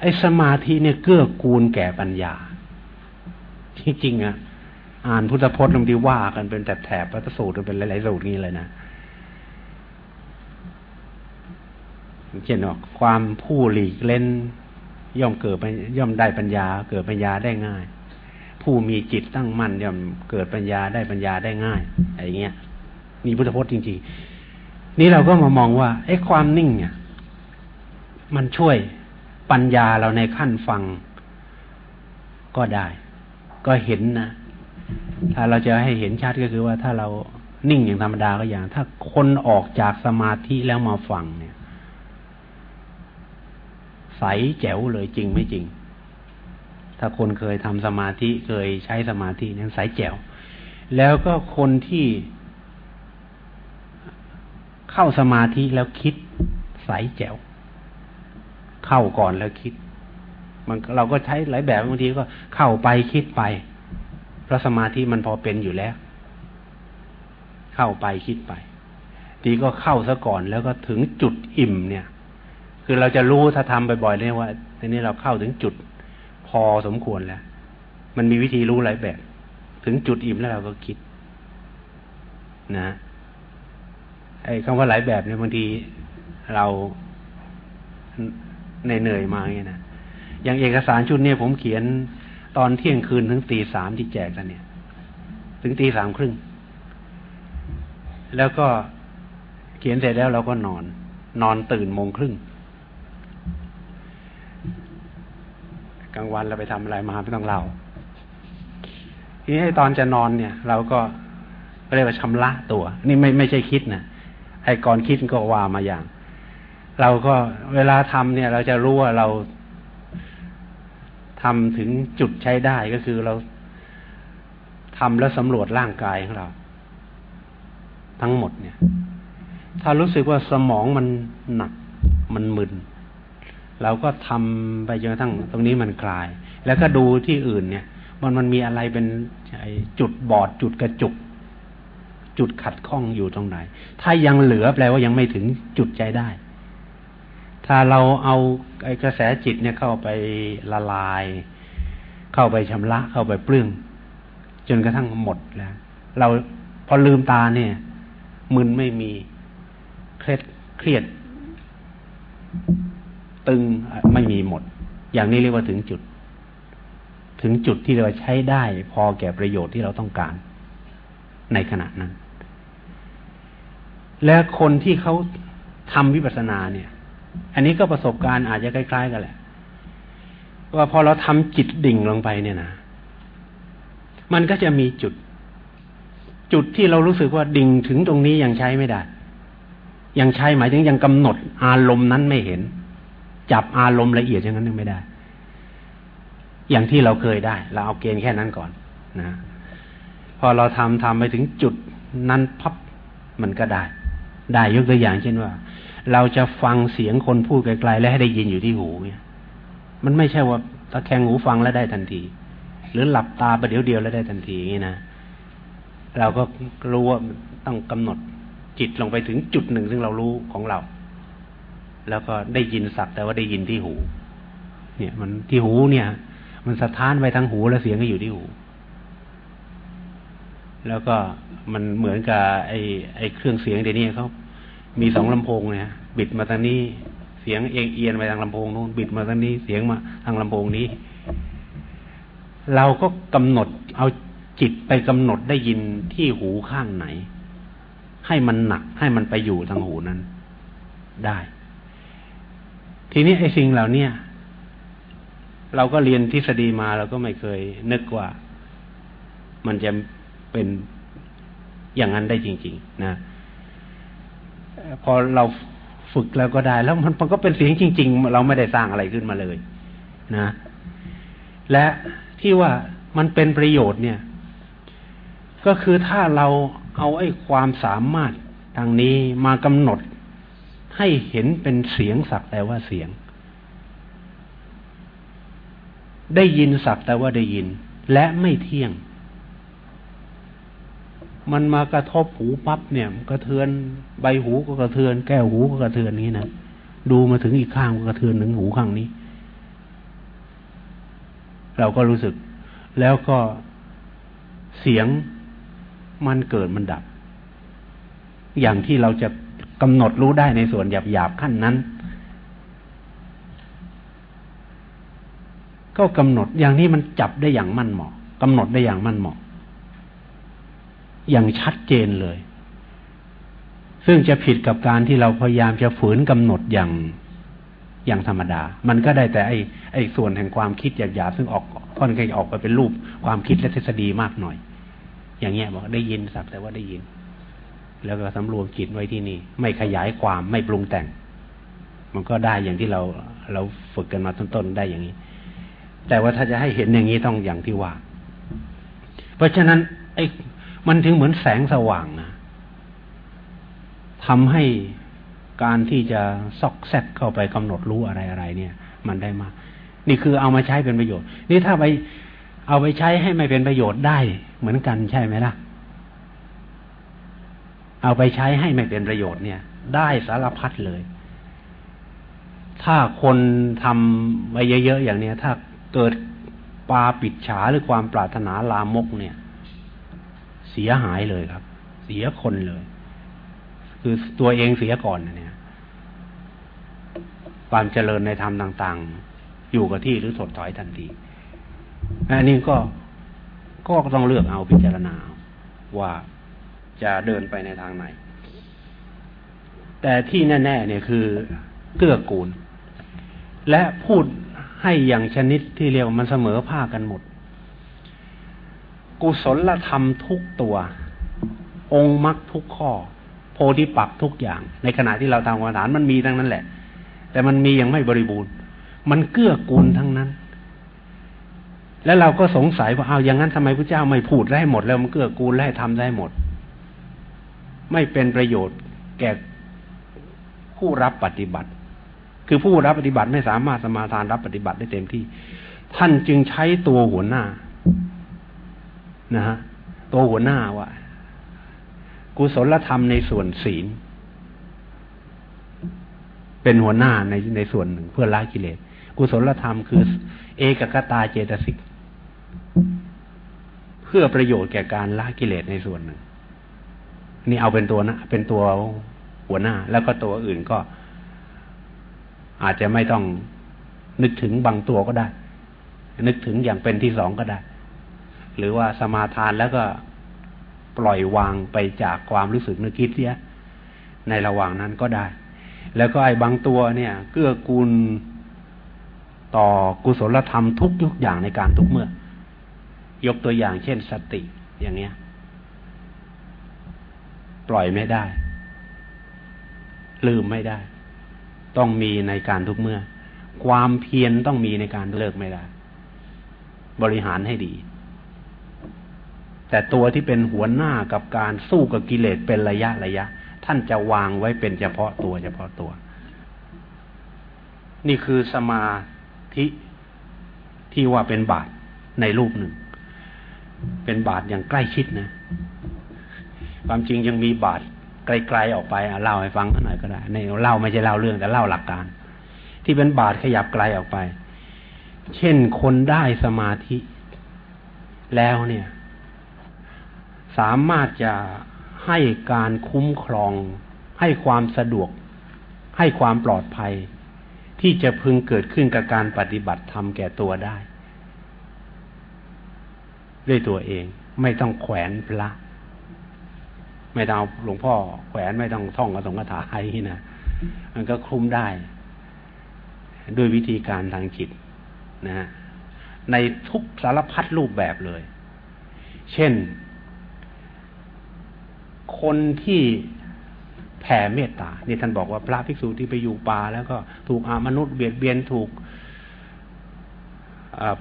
ไอ้สมาธิเนี่ยเกื้อกูลแก่ปัญญาที่จริงอะอ่านพุทธพจน์บางทีว่ากันเป็นแถบๆพระสูตรเป็นหลายๆสูตรนี้เลยนะเช่นว่าความผู้หลีกเล่น ย่อมเกิดย่อมได้ปัญญา เกิดปัญญาได้ง่ายผผู้มีจิตตั้งมั่นย่อมเกิดปัญญาได้ปัญญาได้ง่ายอะไรเงี้ยมีพุทธพจน์จริงๆ นี่เราก็มามองว่าไอ้ความนิ่งเนี่ยมันช่วยปัญญาเราในขั้นฟังก็ได้ ก็เห็นนะถ้าเราจะให้เห็นชัดก็คือว่าถ้าเรานิ่งอย่างธรรมดาก็อย่าง ถ้าคนออกจากสมาธิแล้วมาฟังเนี่ย ใสแจ๋วเลยจริงไม่จริง ถ้าคนเคยทำสมาธิเคยใช้สมาธินั้นใสแจ๋ว แล้วก็คนที่ เข้าสมาธิแล้วคิดใสแจ๋ว เข้าก่อนแล้วคิด มันเราก็ใช้หลายแบบบางทีก็เข้าไปคิดไป เพราะสมาธิมันพอเป็นอยู่แล้ว เข้าไปคิดไป ทีก็เข้าซะก่อนแล้วก็ถึงจุดอิ่มเนี่ย คือเราจะรู้ถ้าทำบ่อยๆเนี่ยว่าทีนี้เราเข้าถึงจุดพอสมควรแล้ว มันมีวิธีรู้หลายแบบ ถึงจุดอิ่มแล้วเราก็คิด นะ ไอ้คำว่าหลายแบบเนี่ยบางทีเราในเหนื่อยมาเงี้ยนะอย่างเอกสารชุดนี้ผมเขียนตอนเที่ยงคืนถึงตีสามที่แจกกันเนี่ย ถึงตีสามครึ่ง แล้วก็เขียนเสร็จแล้วเราก็นอน นอนตื่นโมงครึ่งกลางวันเราไปทำอะไรมาไม่ต้องเล่าทีนี้ตอนจะนอนเนี่ย เราก็เรียกว่าชำระตัว นี่ไม่ไม่ใช่คิดนะ ไอ้ก่อนคิดก็ว่ามาอย่าง เราก็เวลาทำเนี่ย เราจะรู้ว่าเราทำถึงจุดใช้ได้ก็คือเราทำแล้วสำรวจร่างกายของเรา ทั้งหมดเนี่ย ถ้ารู้สึกว่าสมองมันหนักมันมึนเราก็ทำไปจนกระทั่งตรงนี้มันคลาย แล้วก็ดูที่อื่นเนี่ย มันมันมีอะไรเป็นจุดบอดจุดกระจุก จุดขัดข้องอยู่ตรงไหน ถ้ายังเหลือแปลว่ายังไม่ถึงจุดใจได้ ถ้าเราเอาไอ้กระแสจิตเนี่ยเข้าไปละลาย เข้าไปชำระเข้าไปปลื้งจนกระทั่งหมดแล้ว เราพอลืมตาเนี่ย มึนไม่มีเครียดเครียด ตึงไม่มีหมด อย่างนี้เรียกว่าถึงจุด ถึงจุดที่เราใช้ได้ พอแก่ประโยชน์ที่เราต้องการ ในขณะนั้น และคนที่เขาทำวิปัสสนาเนี่ย อันนี้ก็ประสบการณ์อาจจะคล้ายๆกันแหละว่าพอเราทำจิตดิ่งลงไปเนี่ยนะมันก็จะมีจุด จุดที่เรารู้สึกว่าดิ่งถึงตรงนี้ยังใช้ไม่ได้ ยังใช้หมายถึงยังกำหนดอารมณ์นั้นไม่เห็น จับอารมณ์ละเอียดอย่างนั้นยังไม่ได้ อย่างที่เราเคยได้ เราเอาเกณฑ์แค่นั้นก่อนนะพอเราทำทำไปถึงจุดนั้นพับมันก็ได้ ได้ยกตัวอย่างเช่นว่า เราจะฟังเสียงคนพูดไกลๆแล้วให้ได้ยินอยู่ที่หูเนี่ยมันไม่ใช่ว่าตะแคงหูฟังแล้วได้ทันที หรือหลับตาประเดี๋ยวเดียวแล้วได้ทันทีอย่างนี่นะเราก็รู้ว่าต้องกำหนดจิตลงไปถึงจุดหนึ่งซึ่งเรารู้ของเรา แล้วก็ได้ยินสักแต่ว่าได้ยินที่หู เนี่ย มันที่หูเนี่ย มันสะท้านไปทางหูแล้วเสียงก็อยู่ที่หู แล้วก็มันเหมือนกับไอ้ไอ้เครื่องเสียงเดี๋ยวนี้เขามีสองลำโพงเนี่ยบิดมาทางนี้เสียงเอียงเอียนไปทางลำโพงนู้นบิดมาทางนี้เสียงมาทางลำโพงนี้ เราก็กำหนดเอาจิตไปกำหนดได้ยินที่หูข้างไหน ให้มันหนักให้มันไปอยู่ทางหูนั้น ได้ ทีนี้ไอ้สิ่งเหล่านี้เราก็เรียนทฤษฎีมาเราก็ไม่เคยนึกว่า มันจะ เป็นอย่างนั้นได้จริง ๆ นะพอเราฝึกแล้วก็ได้ แล้วมันมันก็เป็นเสียงจริง ๆ เราไม่ได้สร้างอะไรขึ้นมาเลย นะ และที่ว่ามันเป็นประโยชน์เนี่ย ก็คือถ้าเราเอาไอ้ความสามารถทางนี้มากำหนดให้เห็นเป็นเสียงสักแต่ว่าเสียง ได้ยินสักแต่ว่าได้ยิน และไม่เที่ยง มันมากระทบหูปั๊บเนี่ยกระเทือนใบหูก็กระเทือน แก้วหูก็กระเทือนนี้นะดูมาถึงอีกข้างก็กระเทือนถึงหูข้างนี้ เราก็รู้สึก แล้วก็เสียงมันเกิดมันดับ อย่างที่เราจะกำหนดรู้ได้ในส่วนหยาบหยาบขั้นนั้น ก็กำหนดอย่างนี้มันจับได้อย่างมั่นเหมาะกำหนดได้อย่างมั่นเหมาะ อย่างชัดเจนเลย ซึ่งจะผิดกับการที่เราพยายามจะฝืนกำหนดอย่างอย่างธรรมดา มันก็ได้แต่ไอ้ไอ้ส่วนแห่งความคิดหยาบๆซึ่งออกค่อนข้างออกไปเป็นรูปความคิดและทฤษฎีมากหน่อย อย่างเงี้ยบอกได้ยินสักแต่ว่าได้ยิน แล้วก็สำรวมจิตไว้ที่นี่ ไม่ขยายความไม่ปรุงแต่ง มันก็ได้อย่างที่เราเราฝึกกันมาต้นๆได้อย่างนี้ แต่ว่าถ้าจะให้เห็นอย่างนี้ต้องอย่างที่ว่า เพราะฉะนั้น ไอ้ มันถึงเหมือนแสงสว่างนะทำให้การที่จะซอกแซกเข้าไปกำหนดรู้อะไรอะไรเนี่ย มันได้มาก นี่คือเอามาใช้เป็นประโยชน์ นี่ถ้าไปเอาไปใช้ให้ไม่เป็นประโยชน์ได้ เหมือนกันใช่ไหมล่ะ เอาไปใช้ให้ไม่เป็นประโยชน์เนี่ย ได้สารพัดเลย ถ้าคนทำไปเยอะๆอย่างเนี้ย ถ้าเกิดปาปิดฉาหรือความปรารถนาลามกเนี่ย เสียหายเลยครับ เสียคนเลย คือตัวเองเสียก่อนเนี่ย ความเจริญในธรรมต่าง ๆ อยู่กับที่หรือถดถอยทันทีอันนี้ก็ก็ต้องเลือกเอาพิจารณาว่าจะเดินไปในทางไหน แต่ที่แน่ ๆ เนี่ยคือเกื้อกูล และพูดให้อย่างชนิดที่เรียกมันเสมอภาคกันหมด กุศลธรรมทุกตัว องค์มรรคทุกข้อ โพธิปักทุกอย่าง ในขณะที่เราทำกรรมฐานมันมีทั้งนั้นแหละ แต่มันมียังไม่บริบูรณ์ มันเกื้อกูลทั้งนั้น แล้วเราก็สงสัยว่าเอาอย่างนั้นทำไมพระเจ้าไม่พูดได้หมด แล้วมันเกื้อกูลได้ทำได้หมด ไม่เป็นประโยชน์แก่ผู้รับปฏิบัติ คือผู้รับปฏิบัติไม่สามารถสมาทานรับปฏิบัติได้เต็มที่ ท่านจึงใช้ตัวหัวหน้า นะฮะตัวหัวหน้าว่ากุศลธรรมในส่วนศีล เป็นหัวหน้าในในส่วนหนึ่งเพื่อละกิเลสกุศลธรรมคือ เอกกตาเจตสิก เพื่อประโยชน์แก่การละกิเลสในส่วนหนึ่ง นี่เอาเป็นตัวนะ เป็นตัวหัวหน้า แล้วก็ตัวอื่นก็ อาจจะไม่ต้องนึกถึงบางตัวก็ได้ นึกถึงอย่างเป็นที่สองก็ได้ หรือว่าสมาทานแล้วก็ปล่อยวางไปจากความรู้สึกนึกคิดเสียในระหว่างนั้นก็ได้ แล้วก็ไอ้บางตัวเนี่ย เกื้อกูลต่อกุศลธรรมทุกยุกอย่างในการทุกเมื่อ ยกตัวอย่างเช่นสติอย่างเนี้ย ปล่อยไม่ได้ ลืมไม่ได้ ต้องมีในการทุกเมื่อ ความเพียรต้องมีในการเลิกไม่ได้ บริหารให้ดี แต่ตัวที่เป็นหัวหน้ากับการสู้กับกิเลสเป็นระยะระยะ ท่านจะวางไว้เป็นเฉพาะตัวเฉพาะตัว นี่คือสมาธิที่ว่าเป็นบาทในรูปหนึ่ง เป็นบาทอย่างใกล้ชิดนะ ความจริงยังมีบาทไกลๆออกไปเล่าให้ฟังหน่อยก็ได้ในเล่าไม่ใช่เล่าเรื่องแต่เล่าหลักการ ที่เป็นบาทขยับไกลออกไป เช่นคนได้สมาธิแล้วเนี่ย สามารถจะให้การคุ้มครอง ให้ความสะดวก ให้ความปลอดภัย ที่จะพึงเกิดขึ้นกับการปฏิบัติธรรมแก่ตัวได้ ด้วยตัวเองไม่ต้องแขวนพระ ไม่ต้องหลวงพ่อแขวนไม่ต้องท่องกระสงกระถาให้นะมันก็คุ้มได้ ด้วยวิธีการทางจิตนะในทุกสารพัดรูปแบบเลย เช่น คนที่แผ่เมตตานี่ท่านบอกว่าพระภิกษุที่ไปอยู่ป่าแล้วก็ถูกอามนุษย์เบียดเบียนถูก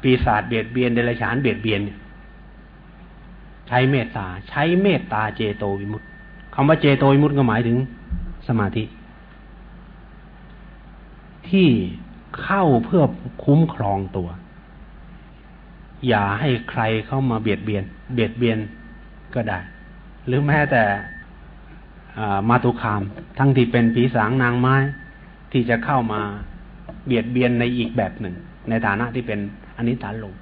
ปีศาจเบียดเบียนเดรัจฉานเบียดเบียน ใช้เมตตา ใช้เมตตาเจโตวิมุตต์คำว่าเจโตวิมุตต์ก็หมายถึงสมาธิ ที่เข้าเพื่อคุ้มครองตัว อย่าให้ใครเข้ามาเบียดเบียน เบียดเบียนก็ได้ หรือแม้แต่มาตุคาม ทั้งที่เป็นผีสางนางไม้ที่จะเข้ามาเบียดเบียนในอีกแบบหนึ่ง ในฐานะที่เป็นอนิจฐานลง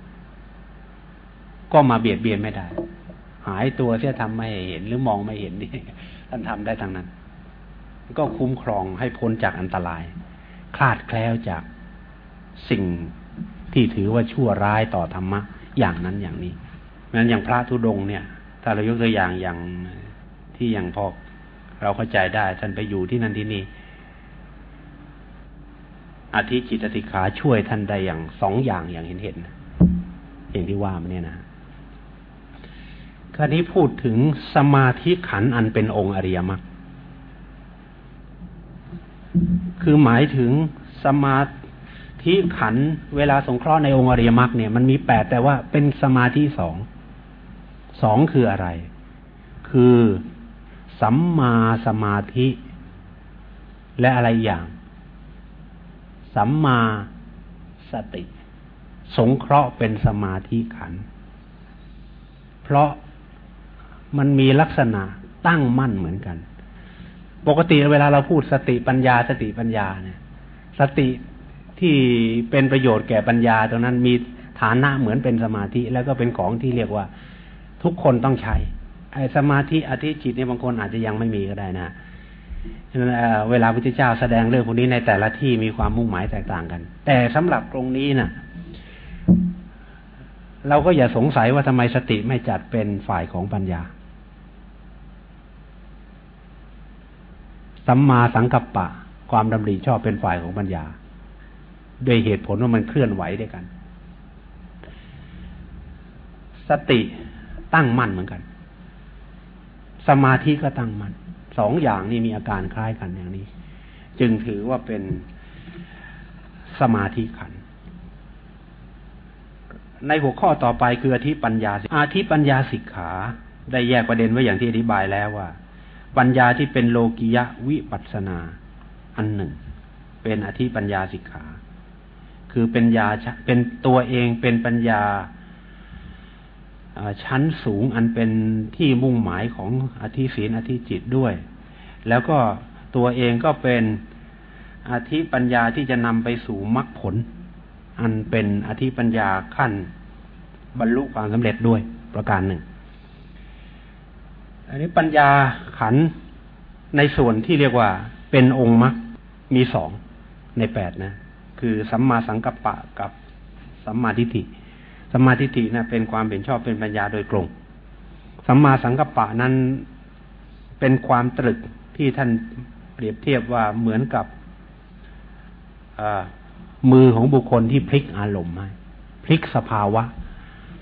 ก็มาเบียดเบียนไม่ได้ หายตัวเสียทำไม่เห็นหรือมองไม่เห็นนี่ท่านทำได้ทั้งนั้น ก็คุ้มครองให้พ้นจากอันตราย คลาดแคล้วจากสิ่งที่ถือว่าชั่วร้ายต่อธรรมะ อย่างนั้นอย่างนี้งั้นอย่างพระธุดงเนี่ย ถ้าเรายกตัวอย่างอย่างที่อย่างพอเราเข้าใจได้ ท่านไปอยู่ที่นั่นที่นี่อธิจิตอธิขาช่วยท่านได้อย่างสองอย่างอย่างเห็นเห็นอย่างที่ว่ามันเนี่ยนะคราวนี้พูดถึงสมาธิขันอันเป็นองค์อริยมรรคคือหมายถึงสมาธิขันเวลาสงเคราะห์ในองค์อริยมรรคเนี่ยมันมีแปดแต่ว่าเป็นสมาธิสอง สองคืออะไร คือสัมมาสมาธิ และอะไรอย่าง สัมมาสติ สงเคราะห์เป็นสมาธิขัน เพราะมันมีลักษณะตั้งมั่นเหมือนกัน ปกติเวลาเราพูดสติปัญญาสติปัญญาเนี่ย สติที่เป็นประโยชน์แก่ปัญญาตรงนั้นมีฐานะเหมือนเป็นสมาธิ แล้วก็เป็นของที่เรียกว่า ทุกคนต้องใช้ ไอ้สมาธิอธิจิตเนี่ยบางคนอาจจะยังไม่มีก็ได้นะเวลาพระพุทธเจ้าแสดงเรื่องพวกนี้ในแต่ละที่มีความมุ่งหมายแตกต่างกัน แต่สำหรับตรงนี้นะ่ะ เราก็อย่าสงสัยว่าทำไมสติไม่จัดเป็นฝ่ายของปัญญา สัมมาสังกัปปะ ความดำริชอบเป็นฝ่ายของปัญญา ด้วยเหตุผลว่ามันเคลื่อนไหวด้วยกัน สติ ตั้งมั่นเหมือนกัน สมาธิก็ตั้งมั่นสองอย่างนี้มีอาการคล้ายกันอย่างนี้ จึงถือว่าเป็นสมาธิขัน ในหัวข้อต่อไปคืออธิปัญญาอาธิปัญญาสิกขา ได้แยกประเด็นไว้อย่างที่อธิบายแล้วว่า ปัญญาที่เป็นโลกิยะวิปัสนา อันหนึ่ง เป็นอธิปัญญาสิกขา คือเป็นญาเป็นตัวเองเป็นปัญญา ชั้นสูงอันเป็นที่มุ่งหมายของอธิศีลอธิจิตด้วย แล้วก็ตัวเองก็เป็นอธิปัญญาที่จะนำไปสู่มรรคผล อันเป็นอธิปัญญาขั้นบรรลุความสำเร็จด้วยประการหนึ่ง อันนี้ปัญญาขันในส่วนที่เรียกว่าเป็นองค์มรรคมีสองในแปดนะ คือสัมมาสังกัปปะกับสัมมาทิฏฐิ สมาธิินะเป็นความเห็นชอบเป็นปัญญาโดยตรงสัมมาสังกัปปะนั้นเป็นความตรึกที่ท่านเปรียบเทียบว่าเหมือนกับมือของบุคคลที่พลิกอารมณ์ให้พลิกสภาวะ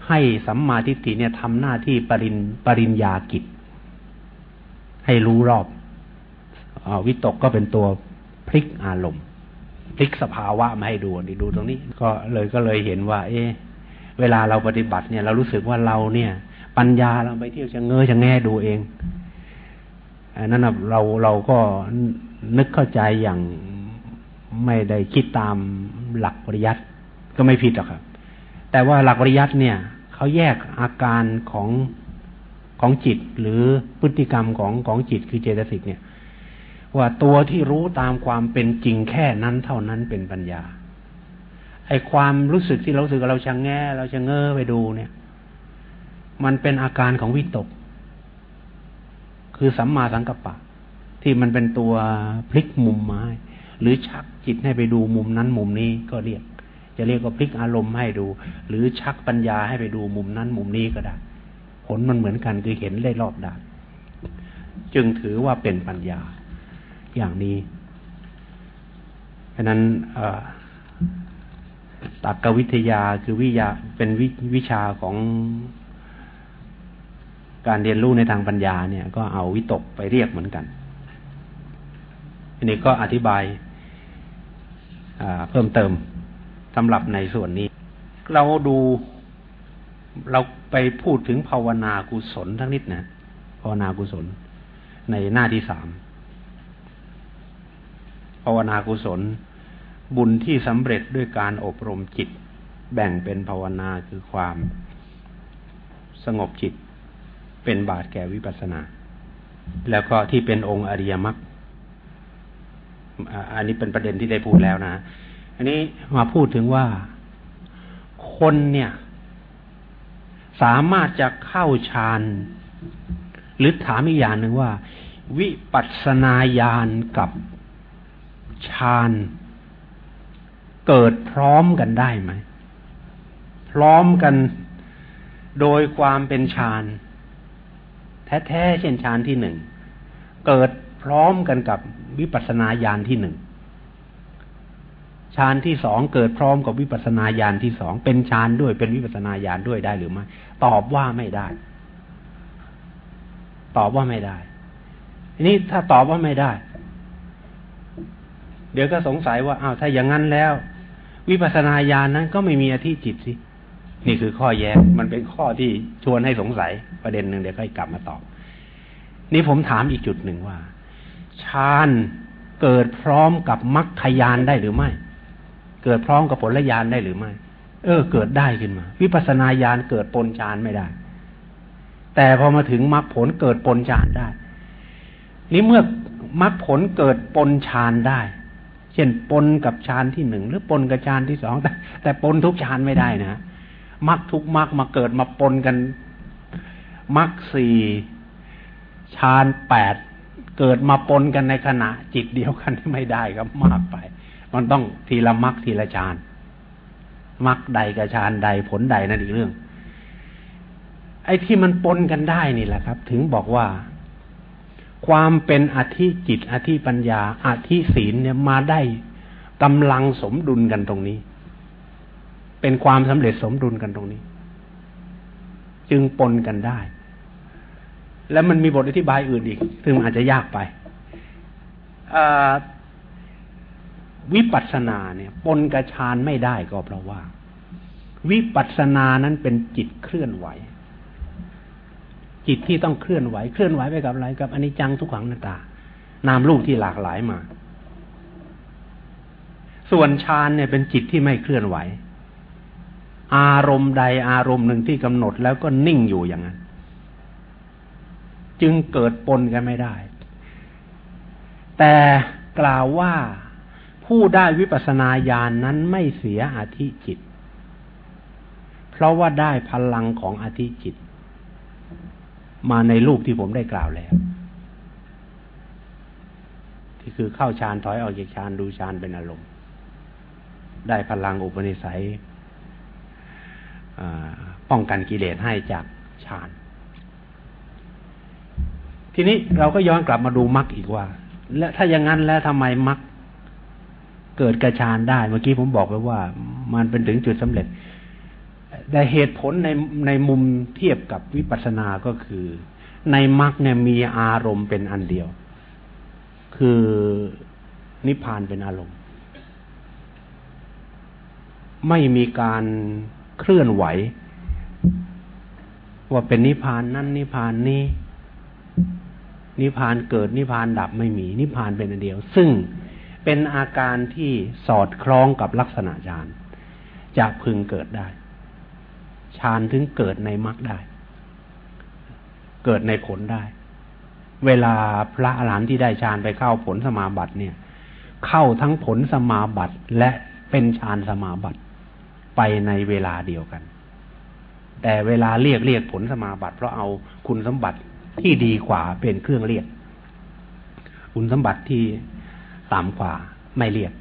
ให้สัมมาทิฏฐิเนี่ยทำหน้าที่ปรินปริญญากิจ ให้รู้รอบอวิตกก็เป็นตัวพลิกอารมณ์ พลิกสภาวะมาให้ดูนี่ดูตรงนี้ ก็เลยก็เลยเห็นว่า เอ๊ เวลาเราปฏิบัติเนี่ย เรารู้สึกว่าเราเนี่ย ปัญญาเราไปเที่ยวชะเง้อชะแง่ดูเองอันนั้นเราเราก็นึกเข้าใจอย่างไม่ได้คิดตามหลักปริยัติก็ไม่ผิดหรอกครับ แต่ว่าหลักปริยัติเนี่ยเขาแยกอาการของของจิตหรือพฤติกรรมของของจิตคือเจตสิกเนี่ย ว่าตัวที่รู้ตามความเป็นจริงแค่นั้นเท่านั้นเป็นปัญญา ไอความรู้สึกที่เราสึกเราชะงแง่เราชะเง้อไปดูเนี่ย มันเป็นอาการของวิตก คือสัมมาสังกัปปะ ที่มันเป็นตัวพลิกมุมไม้หรือชักจิตให้ไปดูมุมนั้นมุมนี้ก็เรียก จะเรียกว่าพลิกอารมณ์ให้ดู หรือชักปัญญาให้ไปดูมุมนั้นมุมนี้ก็ได้ ผลมันเหมือนกันคือเห็นได้รอบด้านจึงถือว่าเป็นปัญญาอย่างนี้เพราะนั้น ตักวิทยาคือวิยาเป็นววิชาของการเรียนรู้ในทางปัญญาเนี่ย ก็เอาวิตกไปเรียกเหมือนกัน อันนี้ก็อธิบายเพิ่มเติมสำหรับในส่วนนี้ เราดูเราไปพูดถึงภาวนากุศลทั้งนิดนะภาวนากุศล ในหน้าที่สามภาวนากุศล บุญที่สำเร็จด้วยการอบรมจิต แบ่งเป็นภาวนาคือความสงบจิต เป็นบาตแก่วิปัสสนา แล้วก็ที่เป็นองค์อริยมรรคอันนี้เป็นประเด็นที่ได้พูดแล้วนะ อันนี้มาพูดถึงว่าคนเนี่ย สามารถจะเข้าฌานหรือถามอีกอย่างหนึ่งว่า วิปัสสนาญาณกับฌาน เกิดพร้อมกันได้ไหม พร้อมกันโดยความเป็นฌานแท้ๆเช่นฌานที่หนึ่ง เกิดพร้อมกันกับวิปัสสนาญาณที่หนึ่งฌานที่สองเกิดพร้อมกับวิปัสสนาญาณที่สองเป็นฌานด้วยเป็นวิปัสสนาญาณด้วยได้หรือไม่ตอบว่าไม่ได้ ตอบว่าไม่ได้นี้ถ้าตอบว่าไม่ได้ เดี๋ยวก็สงสัยว่าอ้าวถ้าอย่างนั้นแล้ว วิปัสสนาญาณนั้นก็ไม่มีอธิจิตสิ นี่คือข้อแย้งมันเป็นข้อที่ชวนให้สงสัยประเด็นหนึ่งเดี๋ยวค่อยกลับมาตอบ นี่ผมถามอีกจุดหนึ่งว่าฌานเกิดพร้อมกับมรรคยานได้หรือไม่ เกิดพร้อมกับผลญาณได้หรือไม่ เออ เกิดได้ขึ้นมา วิปัสสนาญาณเกิดปนฌานไม่ได้ แต่พอมาถึงมรรคผลเกิดปนฌานได้ นี่เมื่อมรรคผลเกิดปนฌานได้ เช่นปนกับฌานที่หนึ่งหรือปนกับฌานที่สองแต่ แต่ปนทุกฌานไม่ได้นะมรรคทุกมรรคมาเกิดมาปนกันมรรคสี่ฌานแปดเกิดมาปนกันในขณะจิตเดียวกันไม่ได้ครับมากไป มันต้องทีละมรรคทีละฌานมรรคใดกับฌานใดผลใดนั่นอีกเรื่อง ไอ้ที่มันปนกันได้นี่แหละครับ ถึงบอกว่า ความเป็นอธิจิตอธิปัญญาอธิศีลเนี่ยมาได้กำลังสมดุลกันตรงนี้ เป็นความสำเร็จสมดุลกันตรงนี้ จึงปนกันได้ แล้วมันมีบทอธิบายอื่นอีก ซึ่งอาจจะยากไปวิปัสสนาเนี่ยปนกระชานไม่ได้ก็เพราะว่า วิปัสสนานั้นเป็นจิตเคลื่อนไหว จิตที่ต้องเคลื่อนไหว เคลื่อนไหวไปกับอะไรกับอนิจจังทุกขังนาตานามรูปที่หลากหลายมา ส่วนฌานเนี่ยเป็นจิตที่ไม่เคลื่อนไหว อารมณ์ใดอารมณ์หนึ่งที่กำหนดแล้วก็นิ่งอยู่อย่างนั้น จึงเกิดปนกันไม่ได้ แต่กล่าวว่าผู้ได้วิปัสสนาญาณนนั้นไม่เสียอธิจิต เพราะว่าได้พลังของอธิจิต มาในรูปที่ผมได้กล่าวแล้ว ที่คือเข้าฌานถอยออกจากฌานดูฌานเป็นอารมณ์ ได้พลังอุปนิสัยป้องกันกิเลสให้จากฌาน ทีนี้เราก็ย้อนกลับมาดูมรรคอีกว่า และถ้าอย่างนั้นแล้วทำไมมรรคเกิดกระชานได้ เมื่อกี้ผมบอกไปว่า มันเป็นถึงจุดสำเร็จ แต่เหตุผลในในมุมเทียบกับวิปัสสนาก็คือ ในมรรคเนี่ยมีอารมณ์เป็นอันเดียว คือนิพพานเป็นอารมณ์ ไม่มีการเคลื่อนไหว ว่าเป็นนิพพานนั่นนิพพานนี้ นิพพานเกิดนิพพานดับไม่มี นิพพานเป็นอันเดียว ซึ่งเป็นอาการที่สอดคล้องกับลักษณะฌานจะพึงเกิดได้ ฌานถึงเกิดในมรรคได้ เกิดในผลได้ เวลาพระอรหันต์ที่ได้ฌานไปเข้าผลสมาบัติเนี่ย เข้าทั้งผลสมาบัติและเป็นฌานสมาบัติไปในเวลาเดียวกัน แต่เวลาเรียกเรียกผลสมาบัติ เพราะเอาคุณสมบัติที่ดีกว่าเป็นเครื่องเรียก คุณสมบัติที่ต่ำกว่าไม่เรียก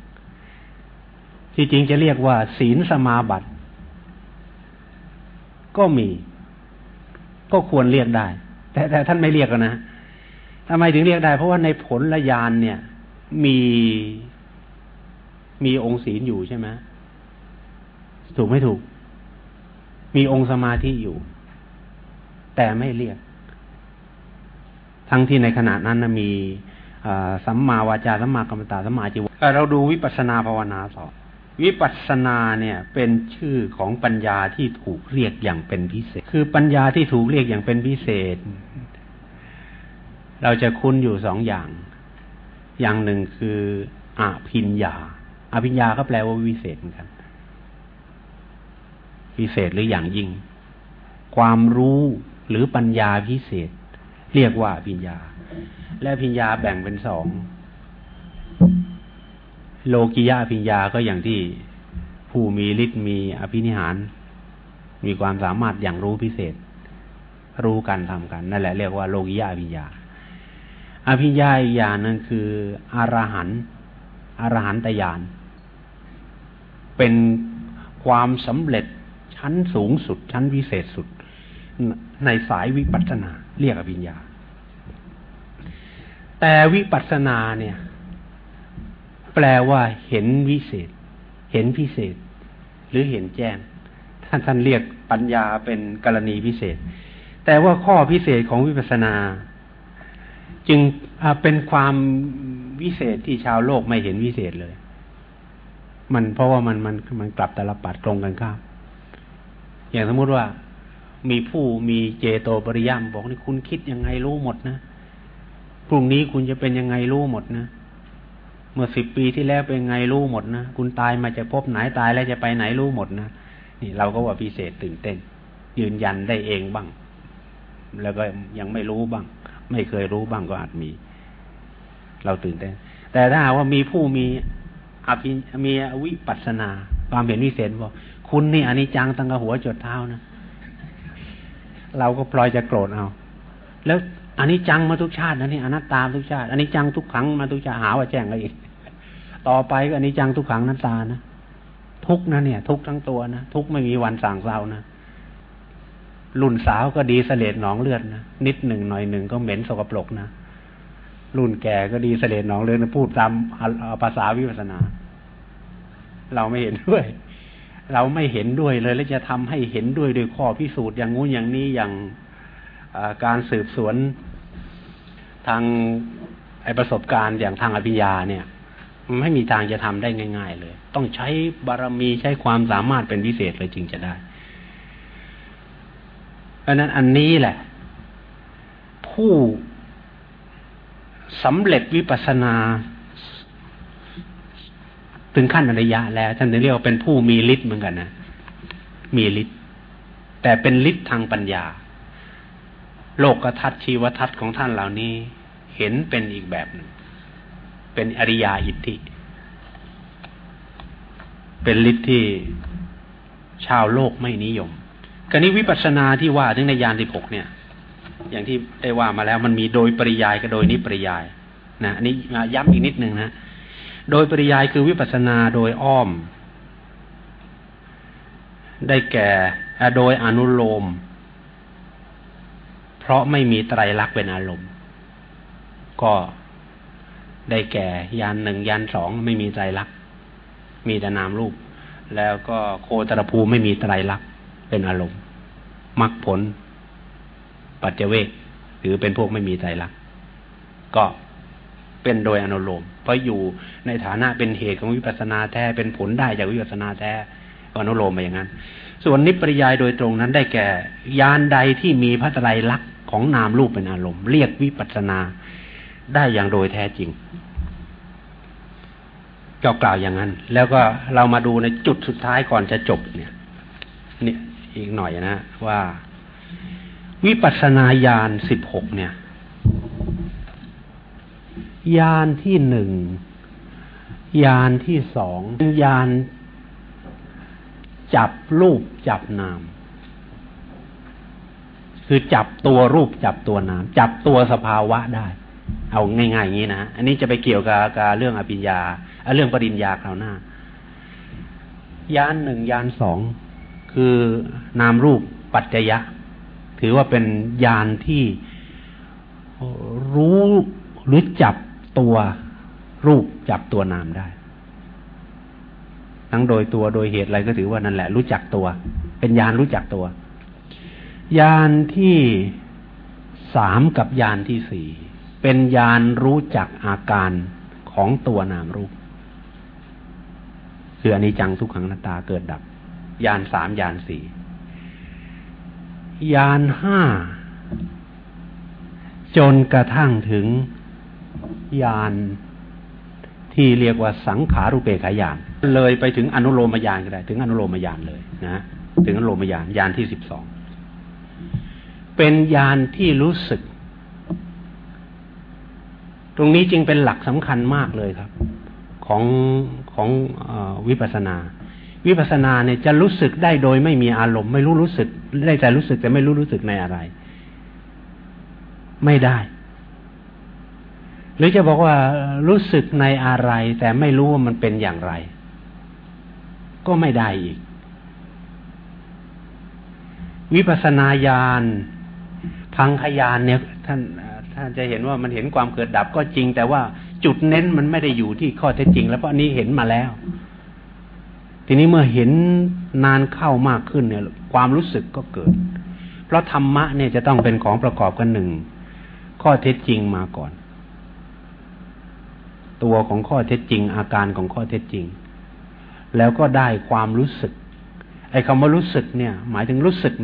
ที่จริงจะเรียกว่า ศีลสมาบัติ ก็มี ก็ควรเรียกได้ แต่แต่ท่านไม่เรียกนะทำไมถึงเรียกได้ เพราะว่าในผลละยานเนี่ย มีมีองค์ศีลอยู่ใช่ไหมถูกไม่ถูก มีองค์สมาธิอยู่ แต่ไม่เรียก ทั้งที่ในขณะนั้นนะมีสัมมาวาจาสัมมากรรมตาสัมมาจิวเราดูวิปัสนาภาวนาต่อ วิปัสนาเนี่ยเป็นชื่อของปัญญาที่ถูกเรียกอย่างเป็นพิเศษ คือปัญญาที่ถูกเรียกอย่างเป็นพิเศษ เราจะคุ้นอยู่สองอย่าง อย่างหนึ่งคืออภิญญาอภิญญาก็แปลว่าวิเศษเหมือนกันพิเศษหรืออย่างยิ่ง ความรู้หรือปัญญาพิเศษ เรียกว่าปัญญา และปัญญาแบ่งเป็นสอง โลกิยาปัญญาก็อย่างที่ผู้มีฤทธิ์มีอภินิหาร มีความสามารถอย่างรู้พิเศษ รู้กันทำกัน นั่นแหละเรียกว่าโลกิยาปัญญา อภิญญาอีกอย่างนึงคืออรหันต์อรหันตยาน เป็นความสำเร็จชั้นสูงสุด ชั้นวิเศษสุด ในสายวิปัสสนา เรียกอภิญญา แต่วิปัสสนาเนี่ย แปลว่าเห็นวิเศษ เห็นพิเศษ หรือเห็นแจ้ง ท่านท่านเรียกปัญญาเป็นกรณีพิเศษ แต่ว่าข้อพิเศษของวิปัสสนา จึงเป็นความวิเศษที่ชาวโลกไม่เห็นวิเศษเลย มันเพราะว่ามันมันมันกลับแต่ละปัดตรงกันข้ามอย่างสมมุติว่ามีผู้มีเจโตปริยามบอกนี่คุณคิดยังไงรู้หมดนะพรุ่งนี้คุณจะเป็นยังไงรู้หมดนะ เมื่อสิบปีที่แล้วเป็นไงรู้หมดนะคุณตายมาจะพบไหนตายแล้วจะไปไหนรู้หมดนะนี่เราก็ว่าพิเศษตื่นเต้น ยืนยันได้เองบ้าง แล้วก็ยังไม่รู้บ้าง ไม่เคยรู้บ้างก็อาจมี เราตื่นเต้น แต่ถ้าว่ามีผู้มีอภิมีวิปัสนา ความเห็นวิเศษบอกคุณนี่อันนี้จังตั้งแต่หัวจดเท้านะเราก็ปล่อยจะโกรธเอา แล้ว อันนี้จังมาทุกชาตินะนี่อนัตตาทุกชาติ อันนี้จังทุกขังมาทุกชาติหาว่าแจ้งอะไรอีก ต่อไปก็อันนี้จังทุกขังนัตตานะทุกนะเนี่ย ทุกทั้งตัวนะทุกไม่มีวันสั่งเศร้านะรุ่นสาวก็ดีเสลดหนองเลือดนะนิดหนึ่งหน่อยหนึ่งก็เหม็นสกปรกนะรุ่นแก่ก็ดีเสลดหนองเลือดนะพูดตามภาษาวิปัสนา เราไม่เห็นด้วย เราไม่เห็นด้วยเลย แล้วจะทำให้เห็นด้วยด้วยข้อพิสูจน์อย่างงู้นอย่างนี้อย่าง การสืบสวนทางไอประสบการณ์อย่างทางอภิญญาเนี่ยไม่มีทางจะทำได้ง่าย ๆ เลย ต้องใช้บารมีใช้ความสามารถเป็นพิเศษเลยจึงจะได้เพราะนั้นอันนี้แหละ ผู้สำเร็จวิปัสนา ถึงขั้นอริยะแล้ว ท่านเรียกว่าเป็นผู้มีฤทธิ์เหมือนกันนะ มีฤทธิ์แต่เป็นฤทธิ์ทางปัญญา โลกทัศน์ชีวทัศน์ของท่านเหล่านี้ เห็นเป็นอีกแบบหนึ่ง เป็นอริยาอิทธิ เป็นฤทธิ์ที่ชาวโลกไม่นิยมกรณีวิปัสสนาที่ว่าถึงในยานที่หกเนี่ย อย่างที่ได้ว่ามาแล้วมันมีโดยปริยายกับโดยนิปริยายนะอันนี้ย้ำอีกนิดนึงนะโดยปริยายคือวิปัสสนาโดยอ้อม ได้แก่โดยอนุโลม เพราะไม่มีไตรลักษณ์เป็นอารมณ์ ก็ได้แก่ยานหนึ่งยานสองไม่มีไตรลักษณ์มีแต่นามรูป แล้วก็โคตรภูไม่มีไตรลักษณ์เป็นอารมณ์มรรคผล ปัจเจเวกหรือเป็นพวกไม่มีไตรลักษณ์ก็เป็นโดยอนุโลมเพราะอยู่ในฐานะเป็นเหตุของวิปัสสนาแท้เป็นผลได้จากวิปัสสนาแท้ก็อนุโลมไปอย่างนั้น ส่วนนิปริยายโดยตรงนั้นได้แก่ยานใดที่มีพระไตรลักษณ์ของนามรูปเป็นอารมณ์ เรียกวิปัสสนาได้อย่างโดยแท้จริงก็กล่าวอย่างนั้น แล้วก็เรามาดูในจุดสุดท้ายก่อนจะจบเนี่ย เนี่ยอีกหน่อยนะว่า วิปัสสนาญาณสิบหกเนี่ยยานที่หนึ่งยานที่สองยาน จับรูปจับนาม คือจับตัวรูปจับตัวนาม จับตัวสภาวะได้ เอาง่ายๆอย่างนี้นะอันนี้จะไปเกี่ยวกับกับเรื่องอภิญญาเรื่องปริญญาคราวหน้ายานหนึ่งยานสองคือนามรูปปัจจยะ ถือว่าเป็นยานที่รู้หรือจับตัวรูปจับตัวนามได้ ทั้งโดยตัวโดยเหตุอะไรก็ถือว่านั่นแหละ รู้จักตัว เป็นยานรู้จักตัว ยานที่สามกับยานที่สี่เป็นยานรู้จักอาการของตัวนามรูป คืออนนี้จังทุกขังนาตาเกิดดับ ยานสามยานสี่ยานห้าจนกระทั่งถึงยานที่เรียกว่าสังขารุเปขายาน เลยไปถึงอนุโลมยานก็ได้ ถึงอนุโลมยานเลยนะถึงอนุโลมยานยานที่สิบสองเป็นยานที่รู้สึก ตรงนี้จึงเป็นหลักสำคัญมากเลยครับ ของของอวิปัสนา วิปัสนาเนี่ยจะรู้สึกได้โดยไม่มีอารมณ์ ไม่รู้รู้สึก ได้แต่รู้สึกแต่ไม่รู้รู้สึกในอะไร ไม่ได้ หรือจะบอกว่ารู้สึกในอะไร แต่ไม่รู้ว่ามันเป็นอย่างไร ก็ไม่ได้อีก วิปัสนาญาณพังขยานเนี่ยท่านท่านจะเห็นว่ามันเห็นความเกิดดับก็จริง แต่ว่าจุดเน้นมันไม่ได้อยู่ที่ข้อเท็จจริง แล้วเพราะนี้เห็นมาแล้ว ทีนี้เมื่อเห็นนานเข้ามากขึ้นเนี่ย ความรู้สึกก็เกิด เพราะธรรมะเนี่ยจะต้องเป็นของประกอบกันหนึ่งข้อเท็จจริงมาก่อน ตัวของข้อเท็จจริง อาการของข้อเท็จจริง แล้วก็ได้ความรู้สึก ไอ้คำว่ารู้สึกเนี่ย หมายถึงรู้สึก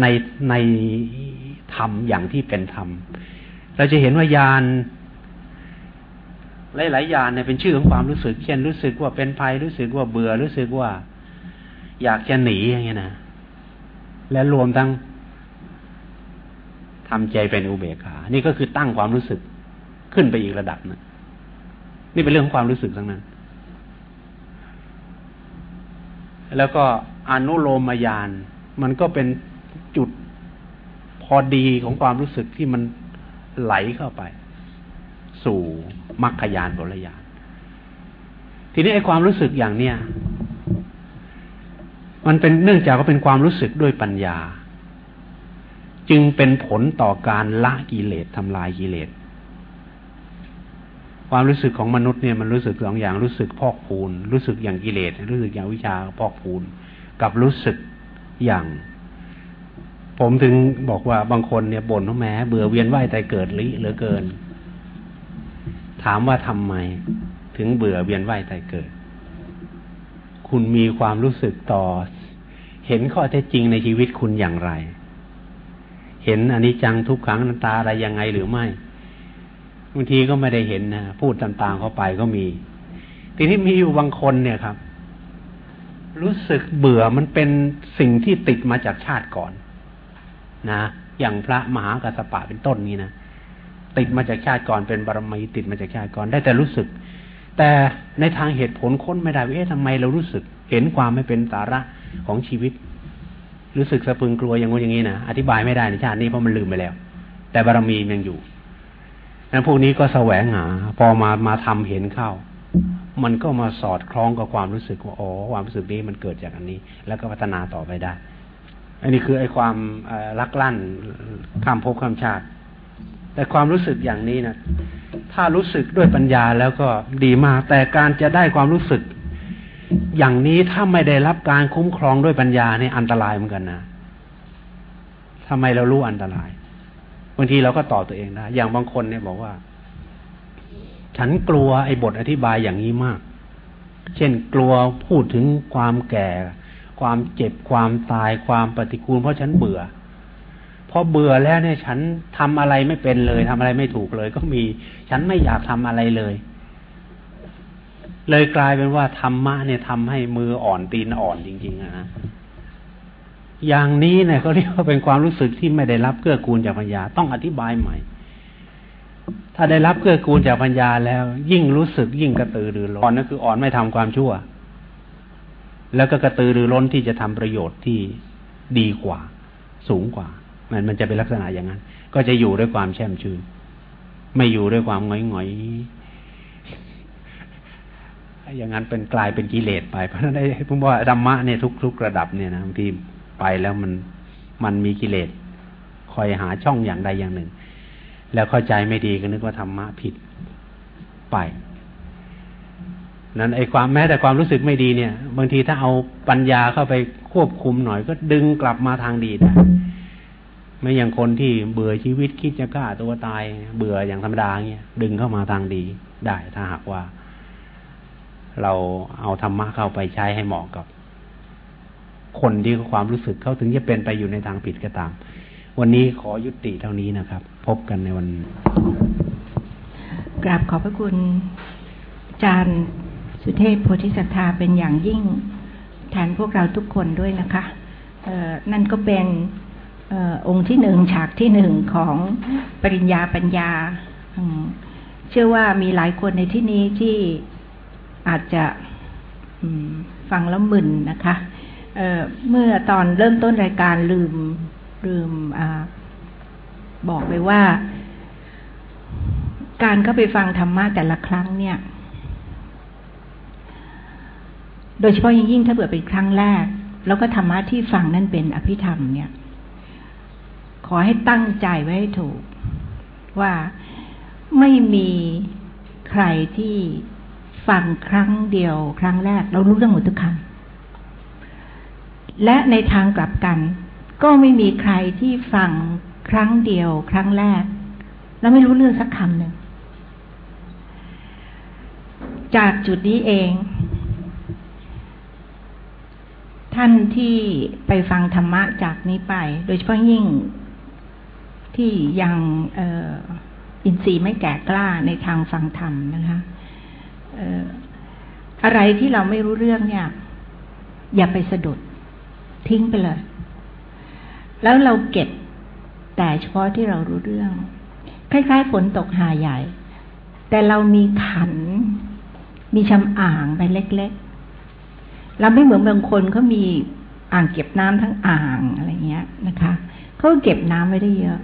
ในในธรรมอย่างที่เป็นธรรม เราจะเห็นว่ายานหลายๆยานเนี่ยเป็นชื่อของความรู้สึก เช่นรู้สึกว่าเป็นภัยรู้สึกว่าเบื่อรู้สึกว่า อยากจะหนีอย่างเงี้ยนะและรวมทั้งทำใจเป็นอุเบกขา นี่ก็คือตั้งความรู้สึกขึ้นไปอีกระดับนะนี่เป็นเรื่องของความรู้สึกทั้งนั้น แล้วก็อนุโลมยาน มันก็เป็นจุดพอดีของความรู้สึกที่มันไหลเข้าไป สู่มรรคยานผลยาน ทีนี้ไอ้ความรู้สึกอย่างเนี้ยมันเป็นเนื่องจากว่าเป็นความรู้สึกด้วยปัญญา จึงเป็นผลต่อการละกิเลสทำลายกิเลส ความรู้สึกของมนุษย์เนี่ยมันรู้สึกสองอย่างรู้สึกพอกพูน รู้สึกอย่างกิเลสรู้สึกอย่างวิชาพอกพูน กับรู้สึกอย่าง ผมถึงบอกว่าบางคนเนี่ยบ่นว่าแม้เบื่อเวียนว่ายแต่เกิดลิเหลือเกิน ถามว่าทำไม ถึงเบื่อเวียนว่ายแต่เกิด คุณมีความรู้สึกต่อ เห็นข้อเท็จจริงในชีวิตคุณอย่างไร เห็นอนนี้จังทุกขังนันตาอะไรยังไงหรือไม่ บางทีก็ไม่ได้เห็นนะพูดต่างๆเข้าไปก็มี ทีนี้มีอยู่บางคนเนี่ยครับ รู้สึกเบื่อมันเป็นสิ่งที่ติดมาจากชาติก่อน นะ อย่างพระมหากัสปะเป็นต้นนี้นะติดมาจากชาติก่อนเป็นบารมีติดมาจากชาติก่อนได้แต่รู้สึก แต่ในทางเหตุผลค้นไม่ได้ว่าเอ๊ะทำไมเรารู้สึก เห็นความไม่เป็นสาระของชีวิต รู้สึกสะพึงกลัวอย่างงู้นอย่างนี้นะอธิบายไม่ได้ในชาตินี้เพราะมันลืมไปแล้ว แต่บารมียังอยู่ นั้นพวกนี้ก็แสวงหา พอมามาทำเห็นเข้า มันก็มาสอดคล้องกับความรู้สึกว่าอ๋อความรู้สึกนี้มันเกิดจากอันนี้ แล้วก็พัฒนาต่อไปได้ อันนี้คือไอ้ความรักลั่นข้ามภพข้ามชาติ แต่ความรู้สึกอย่างนี้นะถ้ารู้สึกด้วยปัญญาแล้วก็ดีมาก แต่การจะได้ความรู้สึก อย่างนี้ถ้าไม่ได้รับการคุ้มครองด้วยปัญญาเนี่ยอันตรายเหมือนกันนะทำไมเรารู้อันตราย บางทีเราก็ตอบตัวเองได้อย่างบางคนเนี่ยบอกว่า ฉันกลัวไอ้บทอธิบายอย่างนี้มาก เช่นกลัวพูดถึงความแก่ ความเจ็บความตายความปฏิกูล เพราะฉันเบื่อพอเบื่อแล้วเนี่ย ฉันทำอะไรไม่เป็นเลยทำอะไรไม่ถูกเลย ก็มี ฉันไม่อยากทำอะไรเลย เลยกลายเป็นว่าธรรมะเนี่ยทำให้มืออ่อนตีนอ่อนจริงๆนะ อย่างนี้เนี่ยเขาเรียกว่าเป็นความรู้สึกที่ไม่ได้รับเกื้อกูลจากปัญญา ต้องอธิบายใหม่ ถ้าได้รับเกื้อกูลจากปัญญาแล้ว ยิ่งรู้สึกยิ่งกระตือรือร้นนั่นคืออ่อนไม่ทำความชั่ว แล้วก็กระตือรือร้นที่จะทำประโยชน์ที่ดีกว่า สูงกว่ามันมันจะเป็นลักษณะอย่างนั้น ก็จะอยู่ด้วยความแช่มชื่น ไม่อยู่ด้วยความง่อยงอยอย่างนั้นเป็นกลายเป็นกิเลสไปเพราะนั้นไอ้ผมว่าธรรมะเนี่ยทุกทุกระดับเนี่ยนะบางที ไปแล้วมันมันมีกิเลสคอยหาช่องอย่างใดอย่างหนึ่ง แล้วเข้าใจไม่ดีก็นึกว่าธรรมะผิดไป นั้นไอ้ความแม้แต่ความรู้สึกไม่ดีเนี่ย บางทีถ้าเอาปัญญาเข้าไปควบคุมหน่อย ก็ดึงกลับมาทางดีได้ไม่อย่างคนที่เบื่อชีวิตคิดจะฆ่าตัวตาย เบื่ออย่างธรรมดาเงี้ยดึงเข้ามาทางดีได้ถ้าหากว่า เราเอาธรรมะเข้าไปใช้ให้เหมาะกับ คนที่ความรู้สึกเขาถึงจะเป็นไปอยู่ในทางผิดก็ตาม วันนี้ขอยุติเท่านี้นะครับ พบกันในวัน กราบขอบพระคุณอาจารย์สุเทพโพธิสัตธาเป็นอย่างยิ่งแทนพวกเราทุกคนด้วยนะคะนั่นก็เป็นอองค์ที่หนึ่งฉากที่หนึ่งของปริญญาปัญญา เชื่อว่ามีหลายคนในที่นี้ที่อาจจะฟังแล้วมึนนะคะ เเมื่อตอนเริ่มต้นรายการลืมลืมอบอกไปว่า การเข้าไปฟังธรรมะแต่ละครั้งเนี่ย โดยเฉพาะยิ่งถ้าเกิดเป็นครั้งแรก แล้วก็ธรรมะที่ฟังนั่นเป็นอภิธรรมเนี่ย ขอให้ตั้งใจไว้ให้ถูก ว่าไม่มีใครที่ฟังครั้งเดียว ครั้งแรก เรารู้เรื่องหมดทุกคำ และในทางกลับกัน ก็ไม่มีใครที่ฟังครั้งเดียว ครั้งแรก แล้วไม่รู้เรื่องสักคำหนึ่ง จากจุดนี้เอง ท่านที่ไปฟังธรรมะจากนี้ไป โดยเฉพาะยิ่งที่ยังออินทรีย์ไม่แก่กล้าในทางฟังธรรมนะคะอะไรที่เราไม่รู้เรื่องเนี่ย อย่าไปสะดุด ทิ้งไปเลย แล้วเราเก็บแต่เฉพาะที่เรารู้เรื่อง คล้ายๆฝนตกหาใหญ่ แต่เรามีขัน มีชำอ่างไปเล็ก ๆ เราไม่เหมือนบางคนเขามีอ่างเก็บน้ำทั้งอ่างอะไรเงี้ยนะคะเขาเก็บน้ำไว้ได้เยอะ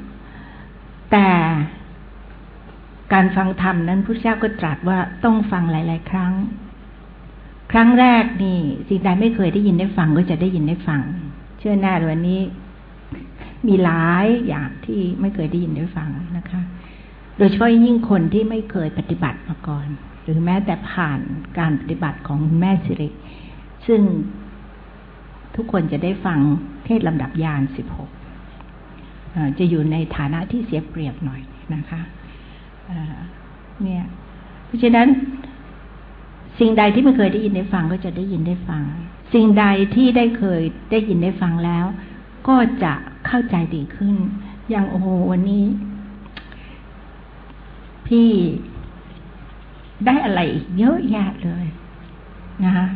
แต่การฟังธรรมนั้นพระเจ้าก็ตรัสว่าต้องฟังหลาย ๆ ครั้ง ครั้งแรกนี่สิ่งใดไม่เคยได้ยินได้ฟังก็จะได้ยินได้ฟัง เชื่อแน่เลยวันนี้ มีหลายอย่างที่ไม่เคยได้ยินได้ฟังนะคะ โดยเฉพาะยิ่งคนที่ไม่เคยปฏิบัติมาก่อน หรือแม้แต่ผ่านการปฏิบัติของแม่สิริ ซึ่งทุกคนจะได้ฟังเทศลำดับยานสิบหกจะอยู่ในฐานะที่เสียเปรียบหน่อยนะคะเนี่ย เพราะฉะนั้น สิ่งใดที่ไม่เคยได้ยินได้ฟังก็จะได้ยินได้ฟัง สิ่งใดที่ได้เคยได้ยินได้ฟังแล้ว ก็จะเข้าใจดีขึ้น อย่างโอ้โหวันนี้ พี่ได้อะไรอีกเยอะแยะเลยนะคะ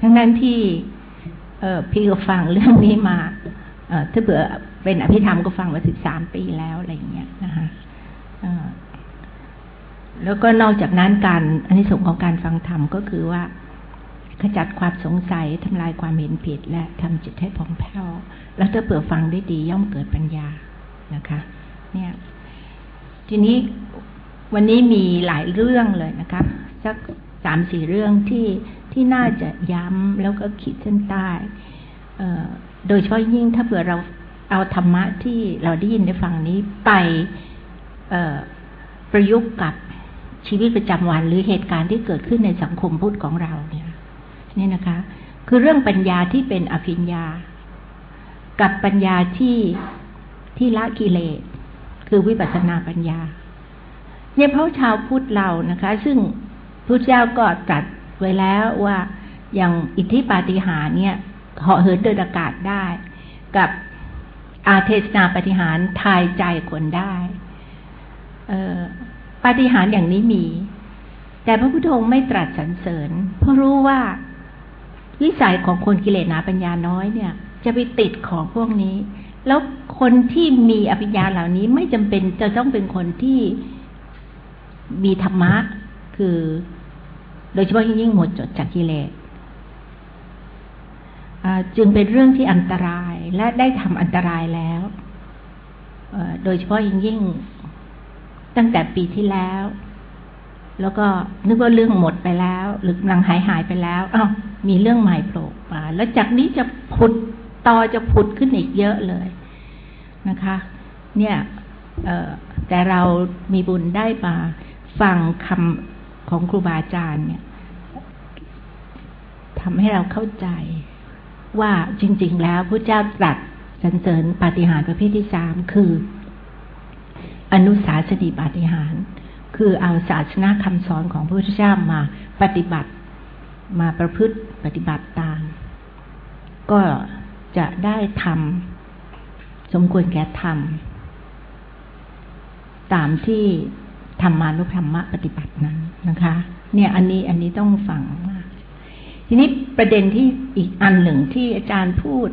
ทั้งนั้นที่เออพี่ก็ฟังเรื่องนี้มาเอถ้าเผื่อเป็นอภิธรรมก็ฟังมาสิบสามปีแล้วอะไรอย่างเงี้ยนะคะ แล้วก็นอกจากนั้นการอันนี้สงของการฟังธรรมก็คือว่า ขจัดความสงสัยทำลายความเห็นผิด และทำจิตให้ผ่องแผ้วแล้วถ้าเผื่อฟังได้ดีย่อมเกิดปัญญานะคะ เนี่ย ทีนี้วันนี้มีหลายเรื่องเลยนะคะสักสามสี่เรื่องที่ที่น่าจะย้ำแล้วก็ขีดเส้นใต้โดยเฉพาะยิ่งถ้าเผื่อเราเอาธรรมะที่เราได้ยินได้ฟังนี้ไปประยุกต์กับ ชีวิตประจำวันหรือเหตุการณ์ที่เกิดขึ้นในสังคมพุทธของเราเนี่ยนี่นะคะ คือเรื่องปัญญาที่เป็นอภิญญา กับปัญญาที่ที่ละกิเลสคือวิปัสสนาปัญญาเนี่ยเพราะชาวพุทธเรานะคะ ซึ่งพระเจ้าก็ตรัสไว้แล้วว่าอย่างอิทธิปาฏิหาเนี่ยเหาะเหินเดินอากาศได้ กับอาเทศนาปฏิหารทายใจคนได้ ปาฏิหารอย่างนี้มี แต่พระพุทธองค์ไม่ตรัสสรรเสริญ เพราะรู้ว่าวิสัยของคนกิเลสหนาปัญญาน้อยเนี่ย จะไปติดของพวกนี้ แล้วคนที่มีอภิญญาเหล่านี้ไม่จำเป็นจะต้องเป็นคนที่มีธรรมะ คือ โดยเฉพาะยิ่งหมดจดจากกิเลสจึงเป็นเรื่องที่อันตรายและได้ทำอันตรายแล้ว โดยเฉพาะยิ่งยิ่ง ตั้งแต่ปีที่แล้ว แล้วก็นึกว่าเรื่องหมดไปแล้ว หรือกำลังหายหายไปแล้วอ้าวมีเรื่องใหม่โผล่มาแล้วจากนี้จะผุดต่อจะผุดขึ้นอีกเยอะเลยนะคะ เนี่ยแต่เรามีบุญได้มาฟังคำของครูบาอาจารย์เนี่ยทำให้เราเข้าใจว่าจริง ๆ แล้วพระเจ้าตรัสสรรเสริญปาฏิหาริย์ประเภทที่สามคือ อนุสาสนีปาฏิหาร คือเอาศาสนาคำสอนของพระพุทธเจ้ามาปฏิบัติมาประพฤติปฏิบัติตาม ก็จะได้ทำสมควรแก่ทำตามที่ธรรมานุธรรมะปฏิบัตินั้นนะคะ เนี่ยอันนี้อันนี้ต้องฟังมากทีนี้ประเด็นที่อีกอันหนึ่งที่อาจารย์พูด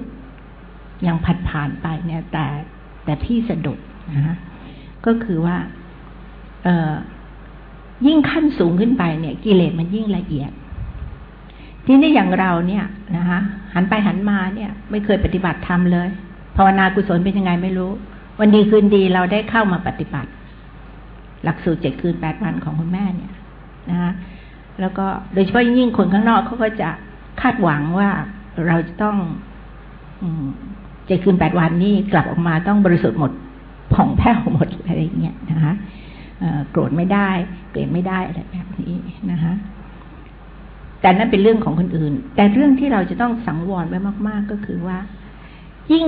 ยังผัดผ่านไปเนี่ย แต่แต่พี่สะดุดนะ ก็คือว่าเออยิ่งขั้นสูงขึ้นไปเนี่ย กิเลสมันยิ่งละเอียด ทีนี้อย่างเราเนี่ยนะคะหันไปหันมาเนี่ย ไม่เคยปฏิบัติธรรมเลย ภาวนากุศลเป็นยังไงไม่รู้ วันดีคืนดีเราได้เข้ามาปฏิบัติ หลักสูตรเจ็ดคืนแปดวันของคุณแม่เนี่ยนะคะแล้วก็โดยเฉพาะยิ่งคนข้างนอกเขาก็จะคาดหวังว่าเราจะต้องเจ็ดคืนแปดวันนี่กลับออกมาต้องบริสุทธิ์หมด ผ่องแผ้วหมดอะไรเงี้ยนะคะโกรธไม่ได้เกลียดไม่ได้อะไรแบบนี้นะคะแต่นั่นเป็นเรื่องของคนอื่น แต่เรื่องที่เราจะต้องสังวรไว้มาก ๆ ก็คือว่า ยิ่ง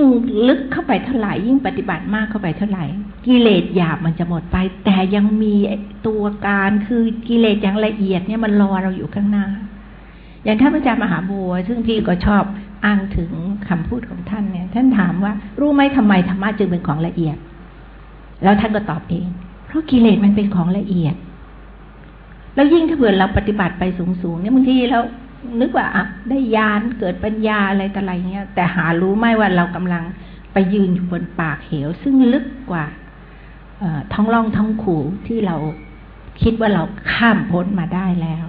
ลึกเข้าไปเท่าไหร่ ยิ่งปฏิบัติมากเข้าไปเท่าไหร่ กิเลสหยาบมันจะหมดไป แต่ยังมีตัวการคือกิเลสอย่างละเอียดเนี่ยมันรอเราอยู่ข้างหน้า อย่างท่านพระอาจารย์มหาบัว ซึ่งพี่ก็ชอบอ้างถึงคำพูดของท่านเนี่ย ท่านถามว่า รู้ไหมทำไมธรรมะจึงเป็นของละเอียด แล้วท่านก็ตอบเอง เพราะกิเลสมันเป็นของละเอียด แล้วยิ่งถ้าเผื่อเราปฏิบัติไปสูงๆเนี่ยบางทีเรานึกว่าอะได้ยานเกิดปัญญาอะไรต่ออะไรเงี้ย แต่หารู้ไหมว่าเรากำลังไปยืนอยู่บนปากเหว ซึ่งลึกกว่าท้องร่องท้องขูที่เราคิดว่าเราข้ามพ้นมาได้แล้ว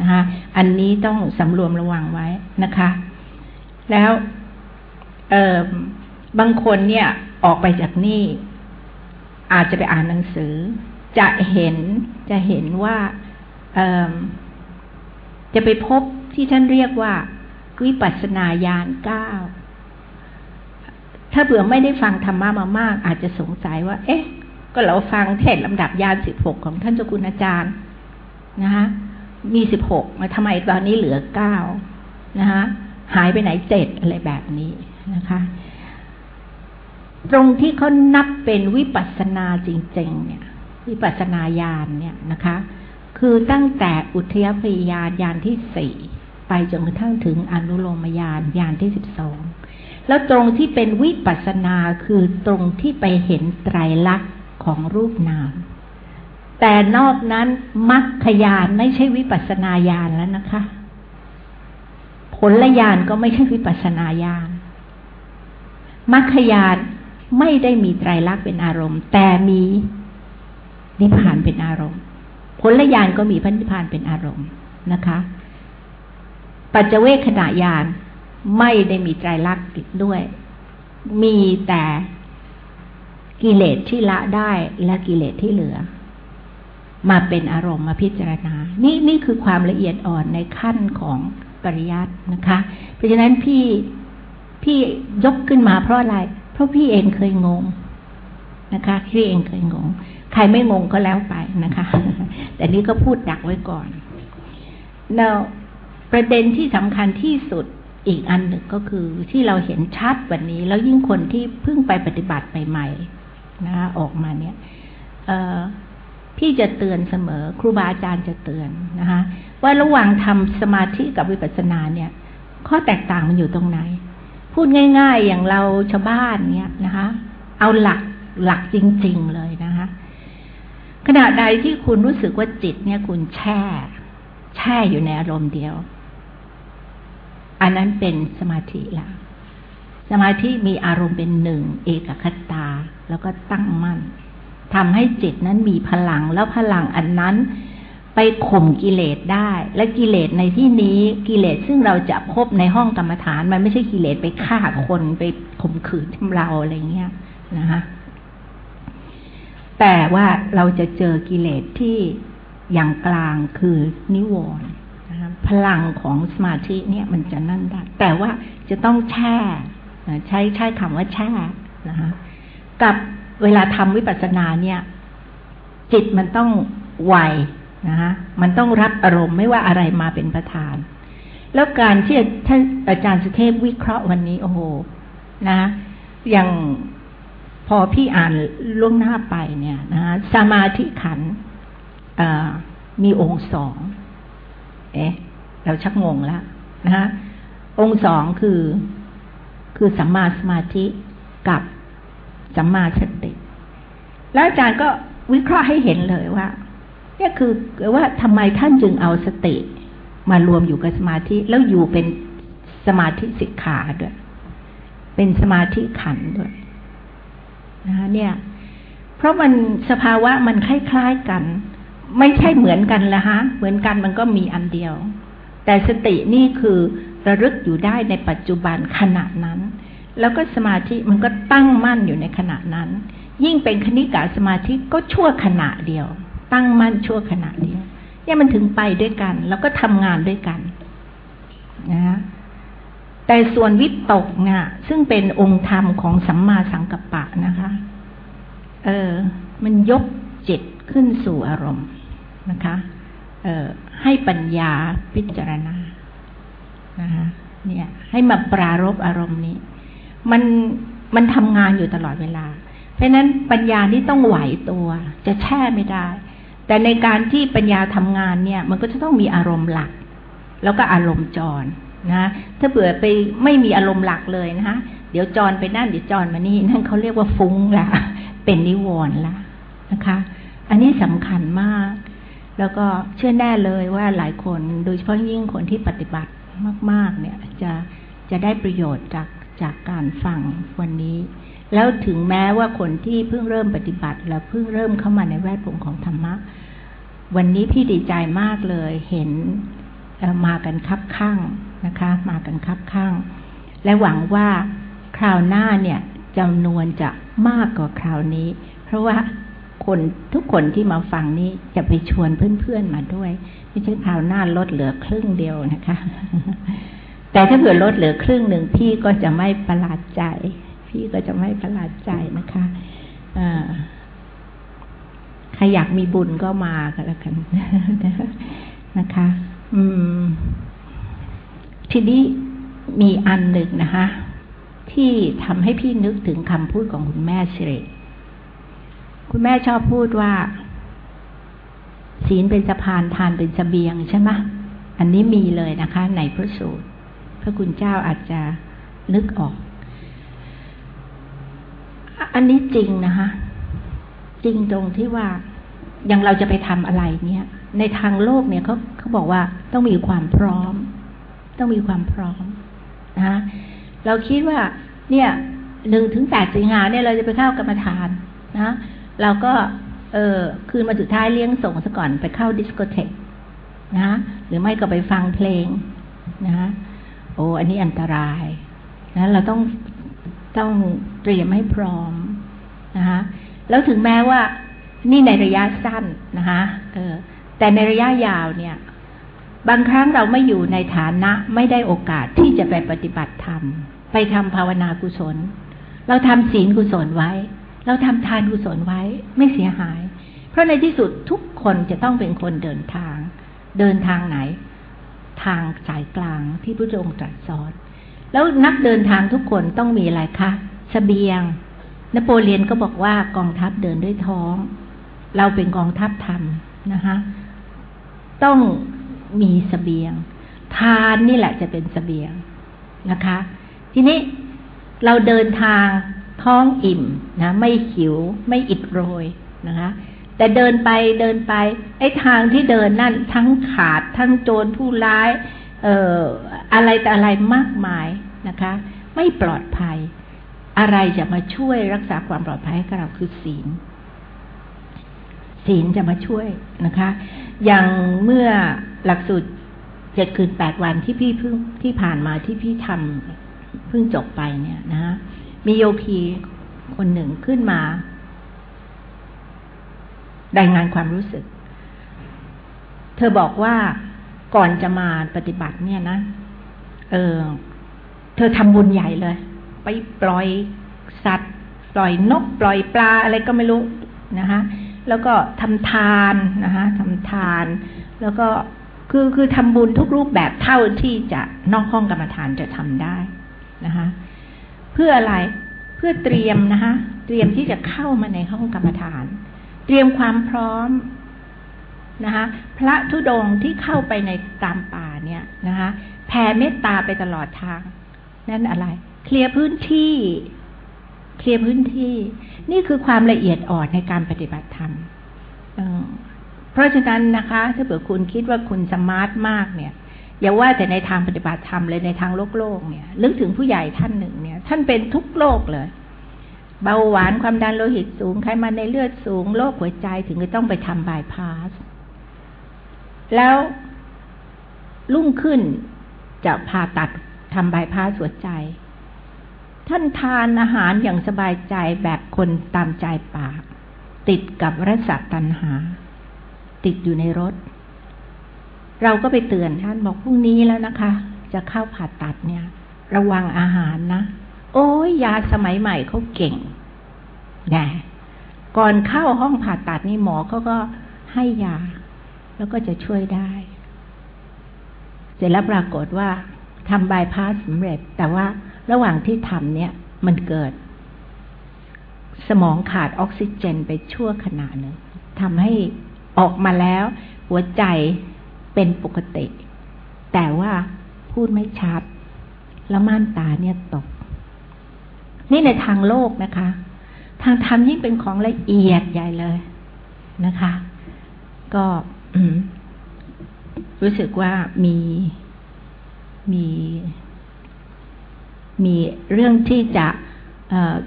นะคะอันนี้ต้องสำรวมระวังไว้นะคะ แล้วบางคนเนี่ยออกไปจากนี่ อาจจะไปอ่านหนังสือ จะเห็นจะเห็นว่าจะไปพบที่ท่านเรียกว่าวิปัสสนาญาณเก้าถ้าเผื่อไม่ได้ฟังธรรมะมามาก อาจจะสงสัยว่า เอ๊ะ ก็เราฟังเทศลำดับญาณสิบหกของท่านเจ้าคุณอาจารย์นะคะมีสิบหกมาทำไมตอนนี้เหลือเก้านะคะหายไปไหนเจ็ดอะไรแบบนี้นะคะ ตรงที่เขานับเป็นวิปัสนาจริง ๆ เนี่ย วิปัสนาญาณเนี่ยนะคะ คือตั้งแต่อุทยพยญาณยานที่สี่ไปจนกระทั่งถึงอนุโลมญาณยานที่สิบสองแล้วตรงที่เป็นวิปัสนาคือตรงที่ไปเห็นไตรลักษณ์ของรูปนาม แต่นอกนั้นมัคคยานไม่ใช่วิปัสนาญาณแล้วนะคะ ผลญาณก็ไม่ใช่วิปัสนาญาณมัคคยาน ไม่ได้มีไตรลักษณ์เป็นอารมณ์ แต่มีนิพพานเป็นอารมณ์ ผลญาณก็มีพันธิพานเป็นอารมณ์นะคะ ปัจเจเวขณะญาณไม่ได้มีใจรักติดด้วย มีแต่กิเลสที่ละได้และกิเลสที่เหลือ มาเป็นอารมณ์มาพิจารณา นี่นี่คือความละเอียดอ่อนในขั้นของปริยัตินะคะ เพราะฉะนั้นพี่พี่ยกขึ้นมาเพราะอะไร เพราะพี่เองเคยงงนะคะ พี่เองเคยงง ใครไม่งงก็แล้วไปนะคะ แต่นี้ก็พูดดักไว้ก่อนแล้วประเด็นที่สำคัญที่สุดอีกอันหนึ่งก็คือที่เราเห็นชัดวันนี้ แล้วยิ่งคนที่เพิ่งไปปฏิบัติใหม่ๆนะออกมาเนี่ยพี่จะเตือนเสมอ ครูบาอาจารย์จะเตือนนะคะว่าระหว่างทำสมาธิกับวิปัสสนาเนี่ย ข้อแตกต่างมันอยู่ตรงไหน พูดง่าย ๆ อย่างเราชาวบ้านเนี่ยนะคะ เอาหลักหลักจริง ๆ เลยนะคะ ขณะใดที่คุณรู้สึกว่าจิตเนี่ย คุณแช่ แช่อยู่ในอารมณ์เดียว อันนั้นเป็นสมาธิละสมาธิมีอารมณ์เป็นหนึ่งเอกคตา แล้วก็ตั้งมั่นทำให้จิตนั้นมีพลังแล้วพลังอันนั้น ไปข่มกิเลสได้ และกิเลสในที่นี้กิเลสซึ่งเราจะพบในห้องกรรมฐาน มันไม่ใช่กิเลสไปฆ่าคนไปข่มขืนทำเราอะไรเงี้ยนะคะแต่ว่าเราจะเจอกิเลสที่อย่างกลางคือนิวรณ์พลังของสมาธิเนี่ยมันจะนั่นได้แต่ว่าจะต้องแช่ใช้ใช้คำว่าแช่นะคะกับเวลาทำวิปัสสนาเนี่ย จิตมันต้องไว นะคะมันต้องรับอารมณ์ไม่ว่าอะไรมาเป็นประธาน แล้วการที่ท่านอาจารย์สุเทพวิเคราะห์วันนี้โอ้โหนะอย่างพอพี่อ่านล่วงหน้าไปเนี่ยนะสมาธิขันมีองค์สองเอ๊ะเราชักงงแล้วนะฮะองค์สองคือ คือสัมมาสมาธิกับสัมมาสติ แล้วอาจารย์ก็วิเคราะห์ให้เห็นเลยว่า นี่คือว่าทำไมท่านจึงเอาสติมารวมอยู่กับสมาธิแล้วอยู่เป็นสมาธิสิกขาด้วย เป็นสมาธิขันด้วยนะคะเนี่ย เพราะมันสภาวะมันคล้ายๆกัน ไม่ใช่เหมือนกันละฮะ เหมือนกันมันก็มีอันเดียว แต่สตินี่คือระลึกอยู่ได้ในปัจจุบันขณะนั้น แล้วก็สมาธิมันก็ตั้งมั่นอยู่ในขณะนั้น ยิ่งเป็นคณิกาสมาธิก็ชั่วขณะเดียว ตั้งมั่นชั่วขณะเดียวเนี่ยมันถึงไปด้วยกัน แล้วก็ทำงานด้วยกันนะฮะแต่ส่วนวิตกเนี่ยซึ่งเป็นองค์ธรรมของสัมมาสังกัปปะนะคะ เออมันยกจิตขึ้นสู่อารมณ์นะคะ เออให้ปัญญาพิจารณานะคะเนี่ย ให้มาปรารบอารมณ์นี้ มันมันทำงานอยู่ตลอดเวลา เพราะนั้นปัญญานี้ต้องไหวตัว จะแช่ไม่ได้ แต่ในการที่ปัญญาทำงานเนี่ย มันก็จะต้องมีอารมณ์หลัก แล้วก็อารมณ์จรนะถ้าเบื่อไปไม่มีอารมณ์หลักเลยนะคะเดี๋ยวจรไปนั่นเดี๋ยวจรมานี่นั่นเขาเรียกว่าฟุ้งละเป็นนิวรณ์ละนะคะ อันนี้สำคัญมาก แล้วก็เชื่อแน่เลยว่าหลายคนโดยเฉพาะยิ่งคนที่ปฏิบัติมาก ๆ เนี่ยจะจะได้ประโยชน์จากจากการฟังวันนี้ แล้วถึงแม้ว่าคนที่เพิ่งเริ่มปฏิบัติ แล้วเพิ่งเริ่มเข้ามาในแวดวงของธรรมะ วันนี้พี่ดีใจมากเลยเห็นมากันคับข้างนะคะ มากันคับข้าง และหวังว่าคราวหน้าเนี่ยจำนวนจะมากกว่าคราวนี้ เพราะว่าคนทุกคนที่มาฟังนี้จะไปชวนเพื่อนๆมาด้วย ไม่ใช่คราวหน้าลดเหลือครึ่งเดียวนะคะ แต่ถ้าเผื่อลดเหลือครึ่งหนึ่งพี่ก็จะไม่ประหลาดใจ พี่ก็จะไม่ประหลาดใจนะคะใครอยากมีบุญก็มากันแล้วกันนะคะ อืม ทีนี้มีอันหนึ่งนะคะ ที่ทำให้พี่นึกถึงคำพูดของคุณแม่สิริคุณแม่ชอบพูดว่า ศีลเป็นสะพานทานเป็นสเสบียงใช่ไหมอันนี้มีเลยนะคะ ในพระสูตร พระคุณเจ้าอาจจะนึกออก อันนี้จริงนะคะจริงตรงที่ว่าอย่างเราจะไปทำอะไรเนี่ย ในทางโลกเนี่ยเขาเขาบอกว่าต้องมีความพร้อม ต้องมีความพร้อมนะเราคิดว่า เนี่ยหนึ่งถึงแปดสิงหาเนี่ยเราจะไปเข้ากรรมฐานนะเราก็เออคืนมาสุดท้ายเลี้ยงส่งซะก่อนไปเข้าดิสโกเทกนะหรือไม่ก็ไปฟังเพลงนะโอ้อันนี้อันตรายนะเราต้อง ต้องเตรียมให้พร้อมนะคะแล้วถึงแม้ว่านี่ในระยะสั้นนะคะเออแต่ในระยะยาวเนี่ย บางครั้งเราไม่อยู่ในฐานะไม่ได้โอกาสที่จะไปปฏิบัติธรรม ไปทำภาวนากุศล เราทำศีลกุศลไว้ เราทำทานกุศลไว้ไม่เสียหาย เพราะในที่สุดทุกคนจะต้องเป็นคนเดินทาง เดินทางไหน ทางสายกลางที่พระองค์ตรัสสอน แล้วนักเดินทางทุกคนต้องมีอะไรคะสเสบียง นโปเลียนก็บอกว่ากองทัพเดินด้วยท้อง เราเป็นกองทัพธรรมนะคะต้องมีสเสบียง ทานนี่แหละจะเป็นสเสบียงนะคะ ทีนี้เราเดินทางท้องอิ่มนะ ไม่หิว ไม่อิดโรยนะคะ แต่เดินไปเดินไป ไอ้ทางที่เดินนั่นทั้งขาดทั้งโจรผู้ร้าย เอ่ออะไรแต่อะไรมากมาย นะคะ ไม่ปลอดภัย อะไรจะมาช่วยรักษาความปลอดภัยให้กับเราคือศีล ศีลจะมาช่วยนะคะ อย่างเมื่อหลักสูตรเจ็ดคืนแปดวันที่พี่เพิ่งที่ผ่านมาที่พี่ทำเพิ่งจบไปเนี่ยนะะมีโยคีคนหนึ่งขึ้นมารายงานความรู้สึก เธอบอกว่าก่อนจะมาปฏิบัติเนี่ยนะ เออ เธอทำบุญใหญ่เลย ไปปล่อยสัตว์ ปล่อยนก ปล่อยปลาอะไรก็ไม่รู้นะคะแล้วก็ทำทานนะคะทำทาน แล้วก็คือคือทำบุญทุกรูปแบบเท่าที่จะนอกห้องกรรมฐานจะทำได้นะคะเพื่ออะไรเพื่อเตรียมนะคะเตรียมที่จะเข้ามาในห้องกรรมฐาน เตรียมความพร้อมนะคะพระธุดงที่เข้าไปในตามป่าเนี่ยนะคะแผ่เมตตาไปตลอดทาง นั่นอะไร เคลียร์พื้นที่ เคลียร์พื้นที่ นี่คือความละเอียดอ่อนในการปฏิบัติธรรมเพราะฉะนั้นนะคะ ถ้าเผื่อคุณคิดว่าคุณสมาร์ทมากเนี่ยอย่าว่าแต่ในทางปฏิบัติธรรมเลยในทางโลกโลกเนี่ยนึกถึงผู้ใหญ่ท่านหนึ่งเนี่ย ท่านเป็นทุกโรคเลย เบาหวานความดันโลหิตสูงไขมันในเลือดสูงโรคหัวใจถึงจะต้องไปทำบายพาส แล้วรุ่งขึ้นจะผ่าตัด ทำบายพาสหัวใจ ท่านทานอาหารอย่างสบายใจแบบคนตามใจปาก ติดกับรสตัณหา ติดอยู่ในรถ เราก็ไปเตือนท่านบอกพรุ่งนี้แล้วนะคะ จะเข้าผ่าตัดเนี่ย ระวังอาหารนะ โอ้ยยาสมัยใหม่เขาเก่งแน่ก่อนเข้าห้องผ่าตัดนี่หมอเขาก็ให้ยา แล้วก็จะช่วยได้ เสร็จแล้วปรากฏว่า ทำบายพาสสำเร็จ แต่ว่าระหว่างที่ทำเนี่ย มันเกิด สมองขาดออกซิเจนไปชั่วขณะหนึ่งทำให้ออกมาแล้ว หัวใจเป็นปกติ แต่ว่าพูดไม่ชัด แล้วม่านตาเนี่ยตก นี่ในทางโลกนะคะ ทางธรรมยิ่งเป็นของละเอียดใหญ่เลยนะคะ ก็รู้สึกว่ามี มี มีเรื่องที่จะ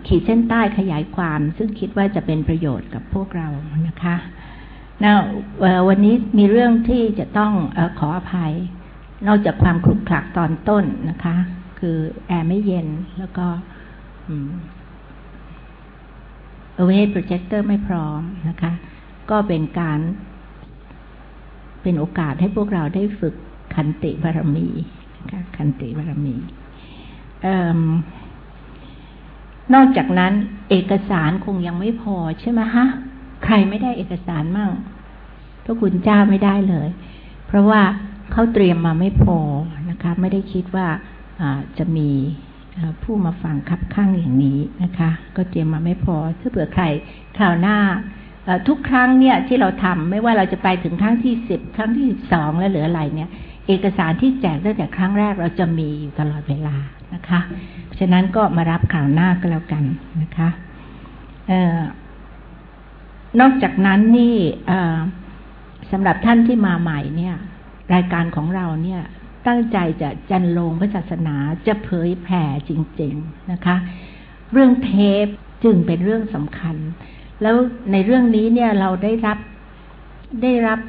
ขีดเส้นใต้ขยายความ ซึ่งคิดว่าจะเป็นประโยชน์กับพวกเรานะคะนะวันนี้มีเรื่องที่จะต้องอขออภัย นอกจากความคลุกคลักตอนต้นนะคะ คือแอร์ไม่เย็นแล้วก็เอเวทโปรเจคเตอร์ไม่พร้อมนะคะ ก็เป็นการเป็นโอกาสให้พวกเราได้ฝึกขันติบารมี ขันติบารมีนอกจากนั้น เอกสารคงยังไม่พอใช่ไหมฮะ ใครไม่ได้เอกสารมั่งพระคุณเจ้าไม่ได้เลย เพราะว่าเขาเตรียมมาไม่พอนะคะ ไม่ได้คิดว่าจะมีผู้มาฟังคับข้างอย่างนี้นะคะ ก็เตรียมมาไม่พอถ้าเผื่อใครคราวหน้าทุกครั้งเนี่ยที่เราทำไม่ว่าเราจะไปถึงครั้งที่สิบครั้งที่สิบสองแล้วเหลืออะไรเนี่ย เอกสารที่แจกตั้งแต่ครั้งแรกเราจะมีอยู่ตลอดเวลานะคะฉะนั้นก็มารับข่าวหน้าก็แล้วกันนะคะออนอกจากนั้นนี่สำหรับท่านที่มาใหม่เนี่ย รายการของเราเนี่ย ตั้งใจจะจันลงพระศาสนาจะเผยแผ่จริง ๆนะคะ เรื่องเทปจึงเป็นเรื่องสำคัญ แล้วในเรื่องนี้เนี่ยเราได้รับได้รับ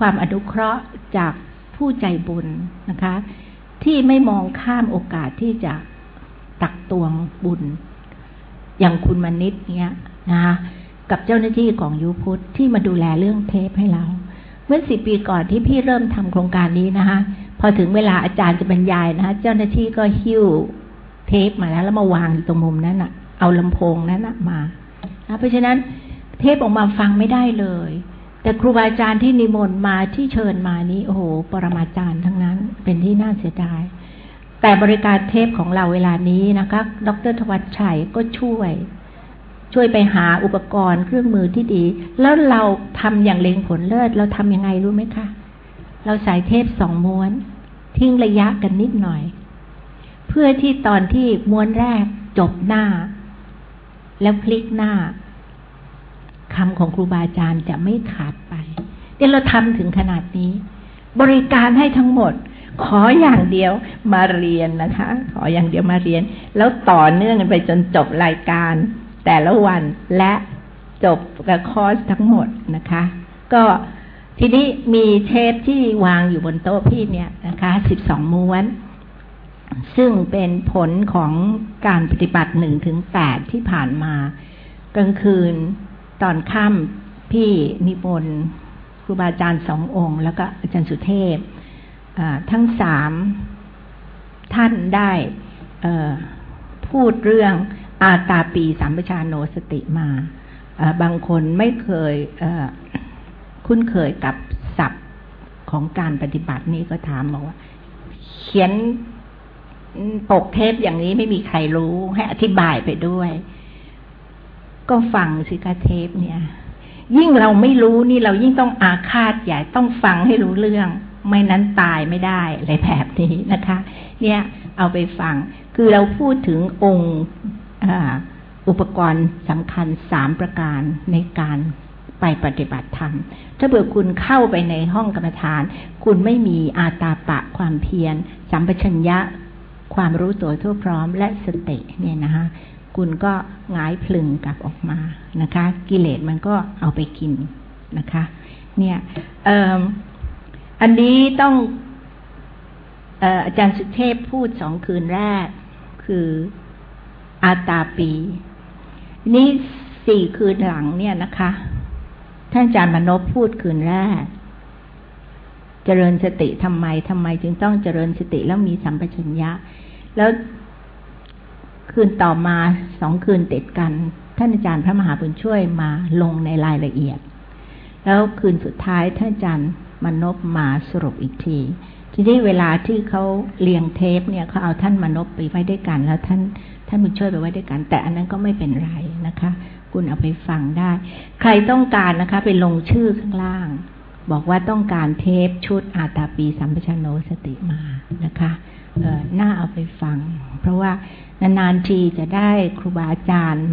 ความอนุเคราะห์จาก ผู้ใจบุญนะคะ ที่ไม่มองข้ามโอกาสที่จะตักตวงบุญ อย่างคุณมณิตเนี่ยนะคะกับเจ้าหน้าที่ของยูพุทธที่มาดูแลเรื่องเทปให้เรา เมื่อสิปีก่อนที่พี่เริ่มทำโครงการนี้นะคะพอถึงเวลาอาจารย์จะบรรยายนะคะเจ้าหน้าที่ก็หิ้วเทปมาแล้วแล้วมาวางอยู่ตรงมุมนั้นอะเอาลำโพงนั้นมาเพราะฉะนั้นเทปออกมาฟังไม่ได้เลย แต่ครูบาอาจารย์ที่นิมนต์มาที่เชิญมานี้โอ้โห ปรมาจารย์ทั้งนั้น เป็นที่น่าเสียดาย แต่บริการเทปของเราเวลานี้นะคะ ดรทวัชชัยก็ช่วย ช่วยไปหาอุปกรณ์เครื่องมือที่ดี แล้วเราทำอย่างเล็งผลเลิศ เราทำยังไงรู้ไหมคะ เราใส่เทปสองม้วน ทิ้งระยะกันนิดหน่อย เพื่อที่ตอนที่ม้วนแรกจบหน้า แล้วพลิกหน้า คำของครูบาอาจารย์จะไม่ขาดไปเดี๋ยวเราทำถึงขนาดนี้ บริการให้ทั้งหมด ขออย่างเดียวมาเรียนนะคะ ขออย่างเดียวมาเรียน แล้วต่อเนื่องกันไปจนจบรายการ แต่ละวันและจบกับคอร์สทั้งหมดนะคะ ก็ทีนี้มีเทปที่วางอยู่บนโต๊ะพี่เนี่ยนะคะสิบสองม้วน ซึ่งเป็นผลของการปฏิบัติหนึ่งถึงแปดที่ผ่านมากลางคืน ตอนค่ำพี่นิพนธ์ครูบาอาจารย์สององค์ แล้วก็อาจารย์สุเทพทั้งสามท่านได้พูดเรื่องอาตาปีสัมปชาโนสติมาบางคนไม่เคยคุ้นเคยกับศัพท์ของการปฏิบัตินี้ก็ถามบอกว่า เขียนปกเทปอย่างนี้ไม่มีใครรู้ให้อธิบายไปด้วย ก็ฟังสิกาเทปเนี่ย ยิ่งเราไม่รู้นี่เรายิ่งต้องอาฆาตใหญ่ต้องฟังให้รู้เรื่อง ไม่นั้นตายไม่ได้อะไรแบบนี้นะคะ เนี่ยเอาไปฟัง คือเราพูดถึงองค์อุปกรณ์สำคัญสามประการในการไปปฏิบัติธรรม ถ้าเผื่อคุณเข้าไปในห้องกรรมฐาน คุณไม่มีอาตาปะความเพียร สัมปชัญญะ ความรู้ตัวทั่วพร้อมและสติเนี่ยนะคะ คุณก็งายพลึงกลับออกมานะคะ กิเลสมันก็เอาไปกินนะคะ เนี่ยอันนี้ต้องอาจารย์สุเทพพูดสองคืนแรก คืออาตาปี นี่สี่คืนหลังเนี่ยนะคะ ท่านอาจารย์มนพพูดคืนแรก เจริญสติทำไมทำไมจึงต้องเจริญสติแล้วมีสัมปชัญญะ แล้ว คืนต่อมาสองคืนติดกัน ท่านอาจารย์พระมหาบุญช่วยมาลงในรายละเอียด แล้วคืนสุดท้ายท่านอาจารย์มนบมาสรุปอีกที ทีนี้เวลาที่เขาเรียงเทปเนี่ยเขาเอาท่านมนบไปไว้ด้วยกัน แล้วท่านท่านบุญช่วยไปไว้ด้วยกัน แต่อันนั้นก็ไม่เป็นไรนะคะ คุณเอาไปฟังได้ ใครต้องการนะคะ ไปลงชื่อข้างล่าง บอกว่าต้องการเทปชุดอาตาปีสัมปชโนสติมานะคะเออน่าเอาไปฟัง เพราะว่า นานๆทีจะได้ครูบาอาจารย์